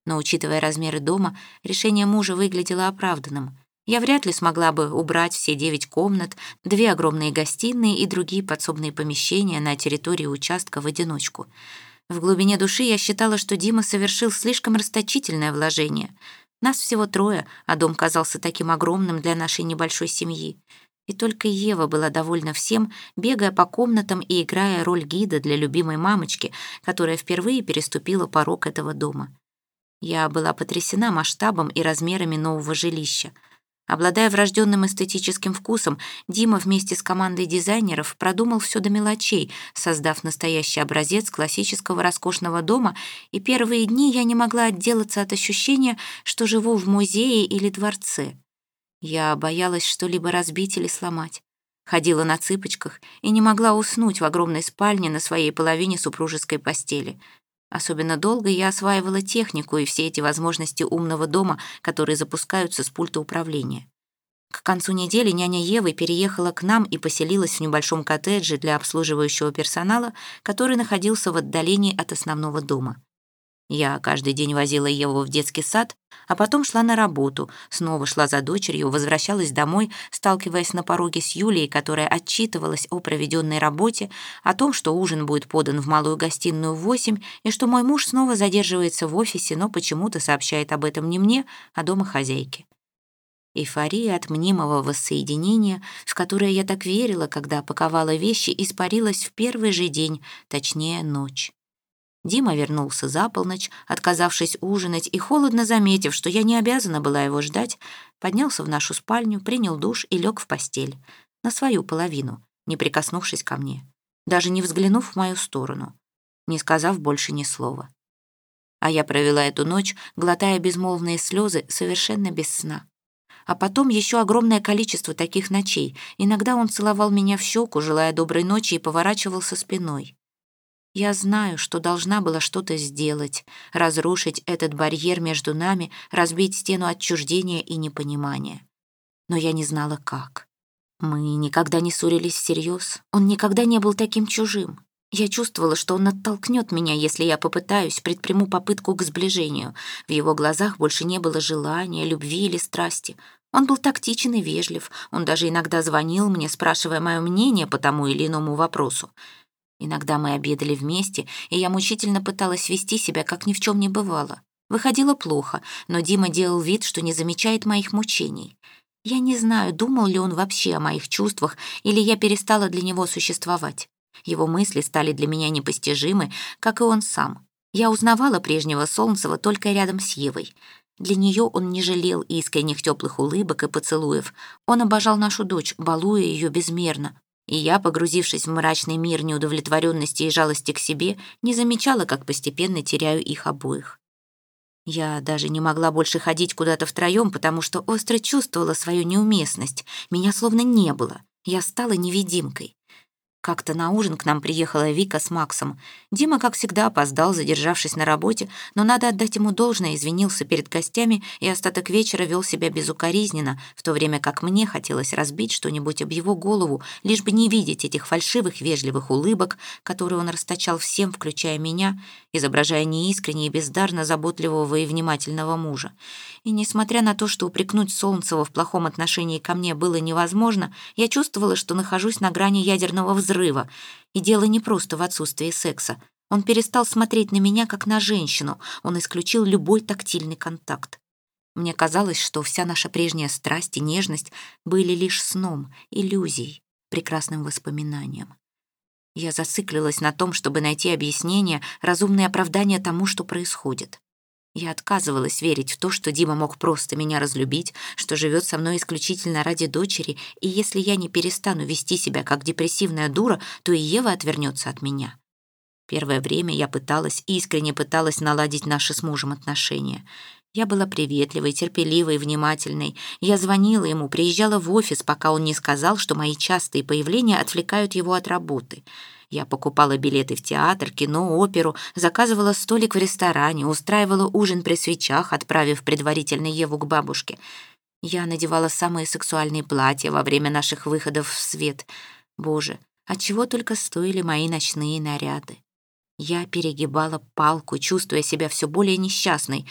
Но, учитывая размеры дома, решение мужа выглядело оправданным. Я вряд ли смогла бы убрать все девять комнат, две огромные гостиные и другие подсобные помещения на территории участка в одиночку. В глубине души я считала, что Дима совершил слишком расточительное вложение. Нас всего трое, а дом казался таким огромным для нашей небольшой семьи. И только Ева была довольна всем, бегая по комнатам и играя роль гида для любимой мамочки, которая впервые переступила порог этого дома. Я была потрясена масштабом и размерами нового жилища — Обладая врожденным эстетическим вкусом, Дима вместе с командой дизайнеров продумал все до мелочей, создав настоящий образец классического роскошного дома, и первые дни я не могла отделаться от ощущения, что живу в музее или дворце. Я боялась что-либо разбить или сломать. Ходила на цыпочках и не могла уснуть в огромной спальне на своей половине супружеской постели — Особенно долго я осваивала технику и все эти возможности умного дома, которые запускаются с пульта управления. К концу недели няня Ева переехала к нам и поселилась в небольшом коттедже для обслуживающего персонала, который находился в отдалении от основного дома. Я каждый день возила Еву в детский сад, а потом шла на работу, снова шла за дочерью, возвращалась домой, сталкиваясь на пороге с Юлией, которая отчитывалась о проведенной работе, о том, что ужин будет подан в малую гостиную в восемь, и что мой муж снова задерживается в офисе, но почему-то сообщает об этом не мне, а домохозяйке. Эйфория от мнимого воссоединения, в которое я так верила, когда паковала вещи, испарилась в первый же день, точнее, ночь. Дима вернулся за полночь, отказавшись ужинать и холодно заметив, что я не обязана была его ждать, поднялся в нашу спальню, принял душ и лег в постель. На свою половину, не прикоснувшись ко мне, даже не взглянув в мою сторону, не сказав больше ни слова. А я провела эту ночь, глотая безмолвные слезы, совершенно без сна. А потом еще огромное количество таких ночей. Иногда он целовал меня в щеку, желая доброй ночи, и поворачивался спиной. Я знаю, что должна была что-то сделать, разрушить этот барьер между нами, разбить стену отчуждения и непонимания. Но я не знала, как. Мы никогда не ссорились всерьез, он никогда не был таким чужим. Я чувствовала, что он оттолкнет меня, если я попытаюсь, предприму попытку к сближению. В его глазах больше не было желания, любви или страсти. Он был тактичен и вежлив, он даже иногда звонил мне, спрашивая мое мнение по тому или иному вопросу. Иногда мы обедали вместе, и я мучительно пыталась вести себя, как ни в чем не бывало. Выходило плохо, но Дима делал вид, что не замечает моих мучений. Я не знаю, думал ли он вообще о моих чувствах, или я перестала для него существовать. Его мысли стали для меня непостижимы, как и он сам. Я узнавала прежнего Солнцева только рядом с Евой. Для нее он не жалел искренних теплых улыбок и поцелуев. Он обожал нашу дочь, балуя ее безмерно, и я, погрузившись в мрачный мир неудовлетворенности и жалости к себе, не замечала, как постепенно теряю их обоих. Я даже не могла больше ходить куда-то втроем, потому что остро чувствовала свою неуместность. Меня словно не было. Я стала невидимкой. Как-то на ужин к нам приехала Вика с Максом. Дима, как всегда, опоздал, задержавшись на работе, но надо отдать ему должное, извинился перед гостями и остаток вечера вел себя безукоризненно, в то время как мне хотелось разбить что-нибудь об его голову, лишь бы не видеть этих фальшивых вежливых улыбок, которые он расточал всем, включая меня, изображая неискренне и бездарно заботливого и внимательного мужа. И несмотря на то, что упрекнуть Солнцева в плохом отношении ко мне было невозможно, я чувствовала, что нахожусь на грани ядерного взрыва, взрыва. И дело не просто в отсутствии секса. Он перестал смотреть на меня как на женщину, он исключил любой тактильный контакт. Мне казалось, что вся наша прежняя страсть и нежность были лишь сном, иллюзией, прекрасным воспоминанием. Я зациклилась на том, чтобы найти объяснение, разумное оправдание тому, что происходит. Я отказывалась верить в то, что Дима мог просто меня разлюбить, что живет со мной исключительно ради дочери, и если я не перестану вести себя как депрессивная дура, то и Ева отвернется от меня. Первое время я пыталась, искренне пыталась наладить наши с мужем отношения. Я была приветливой, терпеливой, внимательной. Я звонила ему, приезжала в офис, пока он не сказал, что мои частые появления отвлекают его от работы. Я покупала билеты в театр, кино, оперу, заказывала столик в ресторане, устраивала ужин при свечах, отправив предварительно Еву к бабушке. Я надевала самые сексуальные платья во время наших выходов в свет. Боже, от чего только стоили мои ночные наряды. Я перегибала палку, чувствуя себя все более несчастной.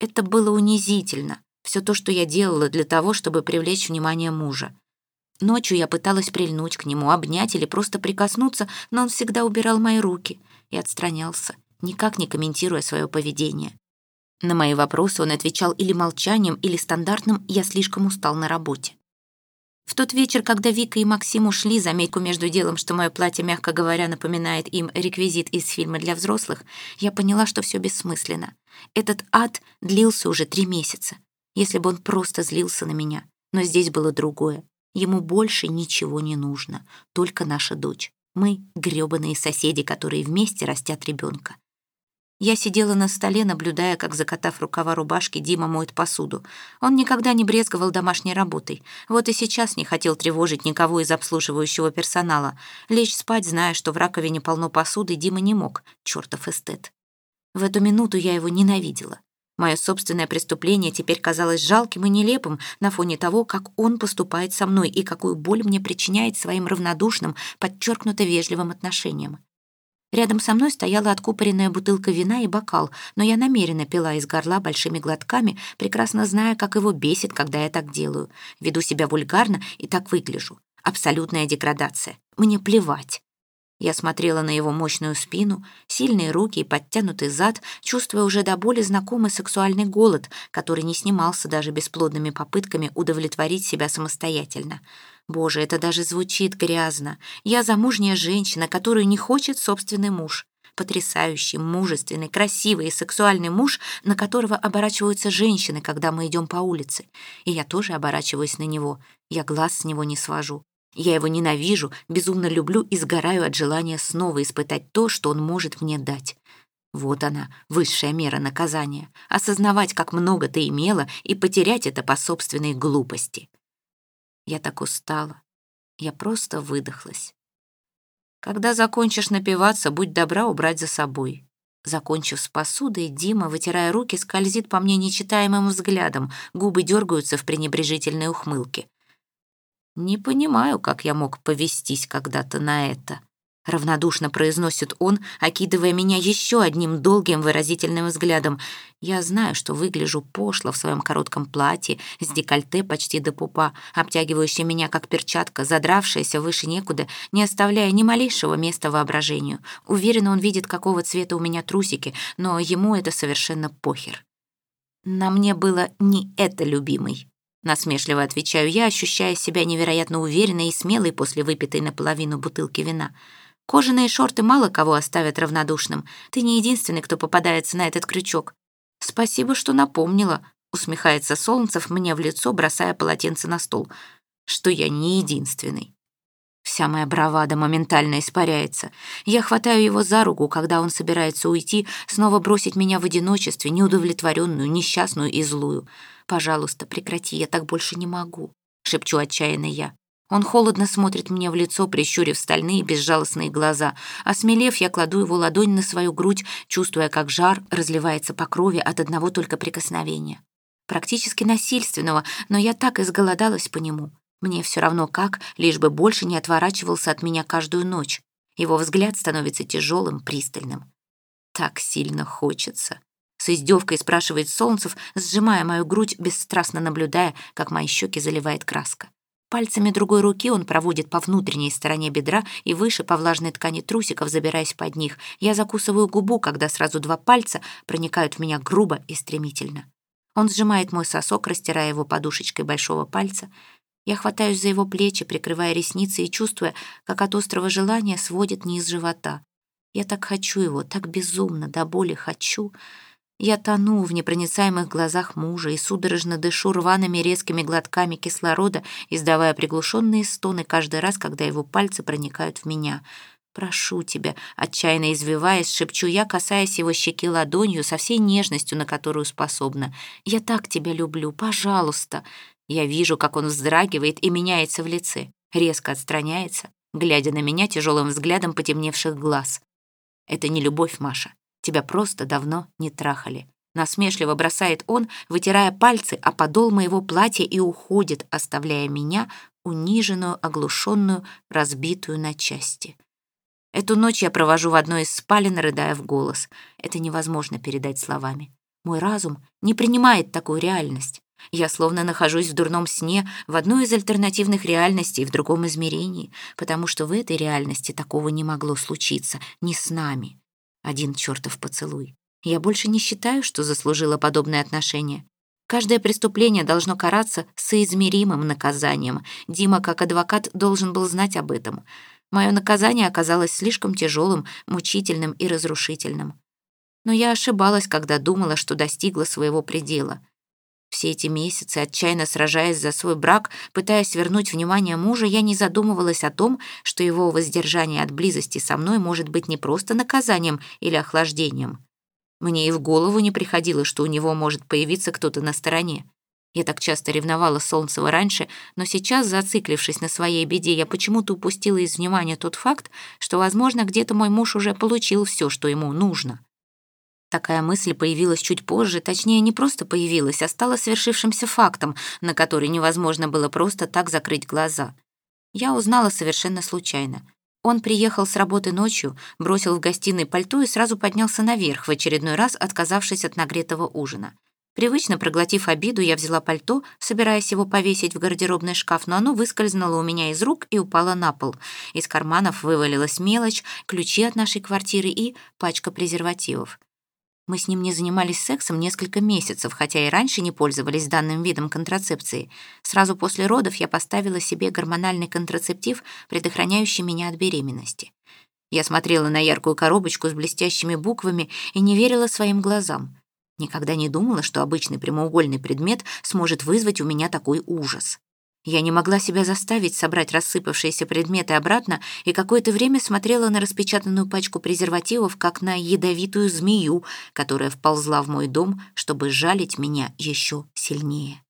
Это было унизительно. Все то, что я делала для того, чтобы привлечь внимание мужа. Ночью я пыталась прильнуть к нему, обнять или просто прикоснуться, но он всегда убирал мои руки и отстранялся, никак не комментируя свое поведение. На мои вопросы он отвечал или молчанием, или стандартным «я слишком устал на работе». В тот вечер, когда Вика и Максим ушли, заметку между делом, что мое платье, мягко говоря, напоминает им реквизит из фильма для взрослых, я поняла, что все бессмысленно. Этот ад длился уже три месяца. Если бы он просто злился на меня. Но здесь было другое. Ему больше ничего не нужно, только наша дочь. Мы — грёбаные соседи, которые вместе растят ребенка. Я сидела на столе, наблюдая, как, закатав рукава рубашки, Дима моет посуду. Он никогда не брезговал домашней работой. Вот и сейчас не хотел тревожить никого из обслуживающего персонала. Лечь спать, зная, что в раковине полно посуды, Дима не мог. Чёртов эстет. В эту минуту я его ненавидела. Мое собственное преступление теперь казалось жалким и нелепым на фоне того, как он поступает со мной и какую боль мне причиняет своим равнодушным, подчеркнуто вежливым отношением. Рядом со мной стояла откупоренная бутылка вина и бокал, но я намеренно пила из горла большими глотками, прекрасно зная, как его бесит, когда я так делаю. Веду себя вульгарно и так выгляжу. Абсолютная деградация. Мне плевать. Я смотрела на его мощную спину, сильные руки и подтянутый зад, чувствуя уже до боли знакомый сексуальный голод, который не снимался даже бесплодными попытками удовлетворить себя самостоятельно. Боже, это даже звучит грязно. Я замужняя женщина, которую не хочет собственный муж. Потрясающий, мужественный, красивый и сексуальный муж, на которого оборачиваются женщины, когда мы идем по улице. И я тоже оборачиваюсь на него. Я глаз с него не свожу. Я его ненавижу, безумно люблю и сгораю от желания снова испытать то, что он может мне дать. Вот она, высшая мера наказания. Осознавать, как много ты имела, и потерять это по собственной глупости. Я так устала. Я просто выдохлась. Когда закончишь напиваться, будь добра убрать за собой. Закончив с посудой, Дима, вытирая руки, скользит по мне нечитаемым взглядом, губы дергаются в пренебрежительной ухмылке. «Не понимаю, как я мог повестись когда-то на это», — равнодушно произносит он, окидывая меня еще одним долгим выразительным взглядом. Я знаю, что выгляжу пошло в своем коротком платье, с декольте почти до пупа, обтягивающее меня как перчатка, задравшаяся выше некуда, не оставляя ни малейшего места воображению. Уверена, он видит, какого цвета у меня трусики, но ему это совершенно похер. На мне было не это, любимый. Насмешливо отвечаю я, ощущая себя невероятно уверенной и смелой после выпитой наполовину бутылки вина. Кожаные шорты мало кого оставят равнодушным. Ты не единственный, кто попадается на этот крючок. Спасибо, что напомнила, усмехается Солнцев мне в лицо, бросая полотенце на стол. Что я не единственный. Вся моя бравада моментально испаряется. Я хватаю его за руку, когда он собирается уйти, снова бросить меня в одиночестве, неудовлетворенную, несчастную и злую. «Пожалуйста, прекрати, я так больше не могу», — шепчу отчаянно я. Он холодно смотрит мне в лицо, прищурив стальные безжалостные глаза. Осмелев, я кладу его ладонь на свою грудь, чувствуя, как жар разливается по крови от одного только прикосновения. Практически насильственного, но я так изголодалась по нему. Мне все равно как, лишь бы больше не отворачивался от меня каждую ночь. Его взгляд становится тяжелым, пристальным. Так сильно хочется. С издевкой спрашивает Солнцев, сжимая мою грудь, бесстрастно наблюдая, как мои щеки заливает краска. Пальцами другой руки он проводит по внутренней стороне бедра и выше по влажной ткани трусиков, забираясь под них. Я закусываю губу, когда сразу два пальца проникают в меня грубо и стремительно. Он сжимает мой сосок, растирая его подушечкой большого пальца. Я хватаюсь за его плечи, прикрывая ресницы и чувствуя, как от острого желания сводит низ живота. Я так хочу его, так безумно, до боли хочу. Я тону в непроницаемых глазах мужа и судорожно дышу рваными резкими глотками кислорода, издавая приглушенные стоны каждый раз, когда его пальцы проникают в меня. «Прошу тебя», — отчаянно извиваясь, шепчу я, касаясь его щеки ладонью со всей нежностью, на которую способна. «Я так тебя люблю, пожалуйста». Я вижу, как он вздрагивает и меняется в лице, резко отстраняется, глядя на меня тяжелым взглядом потемневших глаз. «Это не любовь, Маша. Тебя просто давно не трахали». Насмешливо бросает он, вытирая пальцы о подол моего платья и уходит, оставляя меня униженную, оглушенную, разбитую на части. Эту ночь я провожу в одной из спален, рыдая в голос. Это невозможно передать словами. Мой разум не принимает такую реальность. Я словно нахожусь в дурном сне в одной из альтернативных реальностей в другом измерении, потому что в этой реальности такого не могло случиться, не с нами. Один чертов поцелуй. Я больше не считаю, что заслужила подобное отношение. Каждое преступление должно караться соизмеримым наказанием. Дима, как адвокат, должен был знать об этом. Мое наказание оказалось слишком тяжелым, мучительным и разрушительным. Но я ошибалась, когда думала, что достигла своего предела. Все эти месяцы, отчаянно сражаясь за свой брак, пытаясь вернуть внимание мужа, я не задумывалась о том, что его воздержание от близости со мной может быть не просто наказанием или охлаждением. Мне и в голову не приходило, что у него может появиться кто-то на стороне. Я так часто ревновала Солнцева раньше, но сейчас, зациклившись на своей беде, я почему-то упустила из внимания тот факт, что, возможно, где-то мой муж уже получил все, что ему нужно. Такая мысль появилась чуть позже, точнее, не просто появилась, а стала свершившимся фактом, на который невозможно было просто так закрыть глаза. Я узнала совершенно случайно. Он приехал с работы ночью, бросил в гостиной пальто и сразу поднялся наверх, в очередной раз отказавшись от нагретого ужина. Привычно проглотив обиду, я взяла пальто, собираясь его повесить в гардеробный шкаф, но оно выскользнуло у меня из рук и упало на пол. Из карманов вывалилась мелочь, ключи от нашей квартиры и пачка презервативов. Мы с ним не занимались сексом несколько месяцев, хотя и раньше не пользовались данным видом контрацепции. Сразу после родов я поставила себе гормональный контрацептив, предохраняющий меня от беременности. Я смотрела на яркую коробочку с блестящими буквами и не верила своим глазам. Никогда не думала, что обычный прямоугольный предмет сможет вызвать у меня такой ужас. Я не могла себя заставить собрать рассыпавшиеся предметы обратно и какое-то время смотрела на распечатанную пачку презервативов, как на ядовитую змею, которая вползла в мой дом, чтобы жалить меня еще сильнее.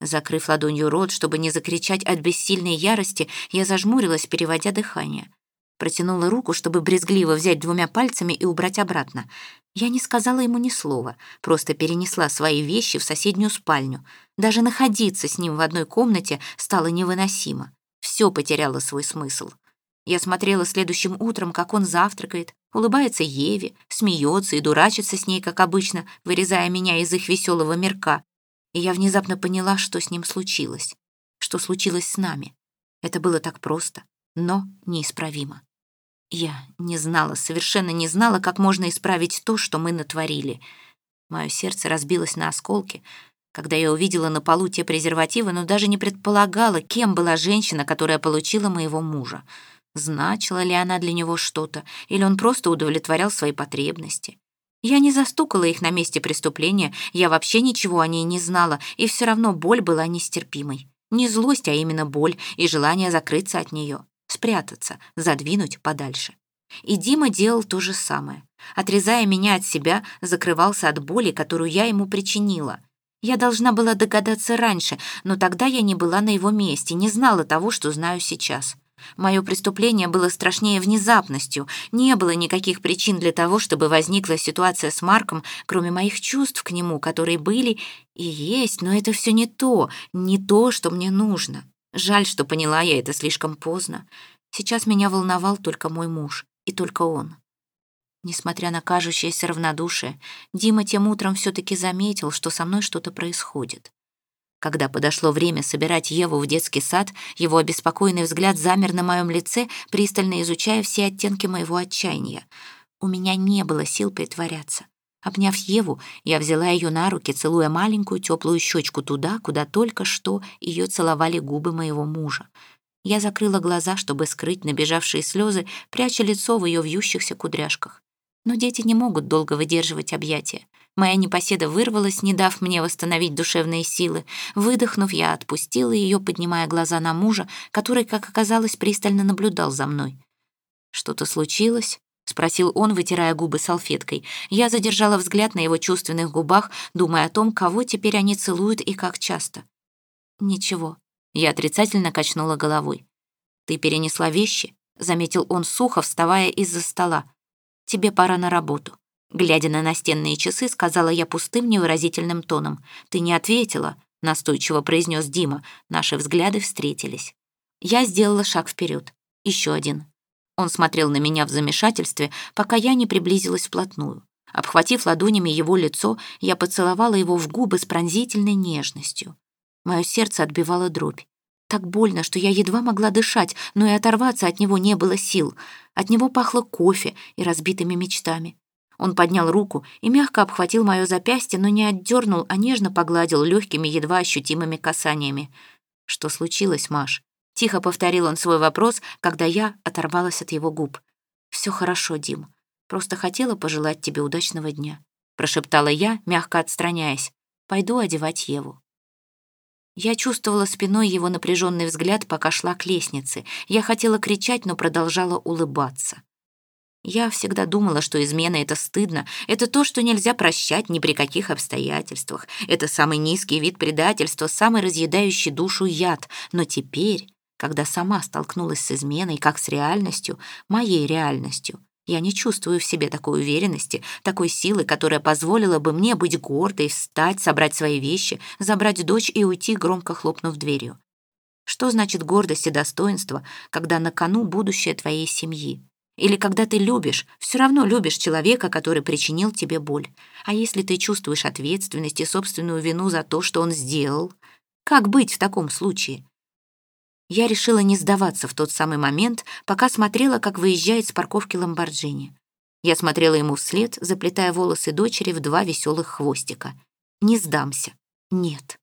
Закрыв ладонью рот, чтобы не закричать от бессильной ярости, я зажмурилась, переводя дыхание. Протянула руку, чтобы брезгливо взять двумя пальцами и убрать обратно. Я не сказала ему ни слова, просто перенесла свои вещи в соседнюю спальню. Даже находиться с ним в одной комнате стало невыносимо. Все потеряло свой смысл. Я смотрела следующим утром, как он завтракает, улыбается Еве, смеется и дурачится с ней, как обычно, вырезая меня из их веселого мирка. И я внезапно поняла, что с ним случилось, что случилось с нами. Это было так просто, но неисправимо. Я не знала, совершенно не знала, как можно исправить то, что мы натворили. Мое сердце разбилось на осколки, когда я увидела на полу те презервативы, но даже не предполагала, кем была женщина, которая получила моего мужа. Значила ли она для него что-то, или он просто удовлетворял свои потребности. Я не застукала их на месте преступления, я вообще ничего о ней не знала, и все равно боль была нестерпимой. Не злость, а именно боль и желание закрыться от нее спрятаться, задвинуть подальше. И Дима делал то же самое. Отрезая меня от себя, закрывался от боли, которую я ему причинила. Я должна была догадаться раньше, но тогда я не была на его месте, не знала того, что знаю сейчас. Мое преступление было страшнее внезапностью. Не было никаких причин для того, чтобы возникла ситуация с Марком, кроме моих чувств к нему, которые были и есть, но это все не то, не то, что мне нужно. Жаль, что поняла я это слишком поздно. Сейчас меня волновал только мой муж, и только он. Несмотря на кажущееся равнодушие, Дима тем утром все таки заметил, что со мной что-то происходит. Когда подошло время собирать Еву в детский сад, его обеспокоенный взгляд замер на моем лице, пристально изучая все оттенки моего отчаяния. У меня не было сил притворяться. Обняв Еву, я взяла ее на руки, целуя маленькую теплую щечку туда, куда только что ее целовали губы моего мужа. Я закрыла глаза, чтобы скрыть набежавшие слезы, пряча лицо в ее вьющихся кудряшках. Но дети не могут долго выдерживать объятия. Моя непоседа вырвалась, не дав мне восстановить душевные силы. Выдохнув, я отпустила ее, поднимая глаза на мужа, который, как оказалось, пристально наблюдал за мной. Что-то случилось? — спросил он, вытирая губы салфеткой. Я задержала взгляд на его чувственных губах, думая о том, кого теперь они целуют и как часто. «Ничего». Я отрицательно качнула головой. «Ты перенесла вещи?» — заметил он сухо, вставая из-за стола. «Тебе пора на работу». Глядя на настенные часы, сказала я пустым невыразительным тоном. «Ты не ответила», — настойчиво произнес Дима. Наши взгляды встретились. Я сделала шаг вперед. Еще один. Он смотрел на меня в замешательстве, пока я не приблизилась вплотную. Обхватив ладонями его лицо, я поцеловала его в губы с пронзительной нежностью. Мое сердце отбивало дробь. Так больно, что я едва могла дышать, но и оторваться от него не было сил. От него пахло кофе и разбитыми мечтами. Он поднял руку и мягко обхватил мое запястье, но не отдернул, а нежно погладил легкими, едва ощутимыми касаниями. «Что случилось, Маш?» Тихо повторил он свой вопрос, когда я оторвалась от его губ. «Все хорошо, Дим. Просто хотела пожелать тебе удачного дня», прошептала я, мягко отстраняясь. «Пойду одевать Еву». Я чувствовала спиной его напряженный взгляд, пока шла к лестнице. Я хотела кричать, но продолжала улыбаться. Я всегда думала, что измена — это стыдно. Это то, что нельзя прощать ни при каких обстоятельствах. Это самый низкий вид предательства, самый разъедающий душу яд. Но теперь, когда сама столкнулась с изменой, как с реальностью, моей реальностью, я не чувствую в себе такой уверенности, такой силы, которая позволила бы мне быть гордой, встать, собрать свои вещи, забрать дочь и уйти, громко хлопнув дверью. Что значит гордость и достоинство, когда на кону будущее твоей семьи? Или когда ты любишь, все равно любишь человека, который причинил тебе боль. А если ты чувствуешь ответственность и собственную вину за то, что он сделал? Как быть в таком случае? Я решила не сдаваться в тот самый момент, пока смотрела, как выезжает с парковки Ламборджини. Я смотрела ему вслед, заплетая волосы дочери в два веселых хвостика. «Не сдамся. Нет».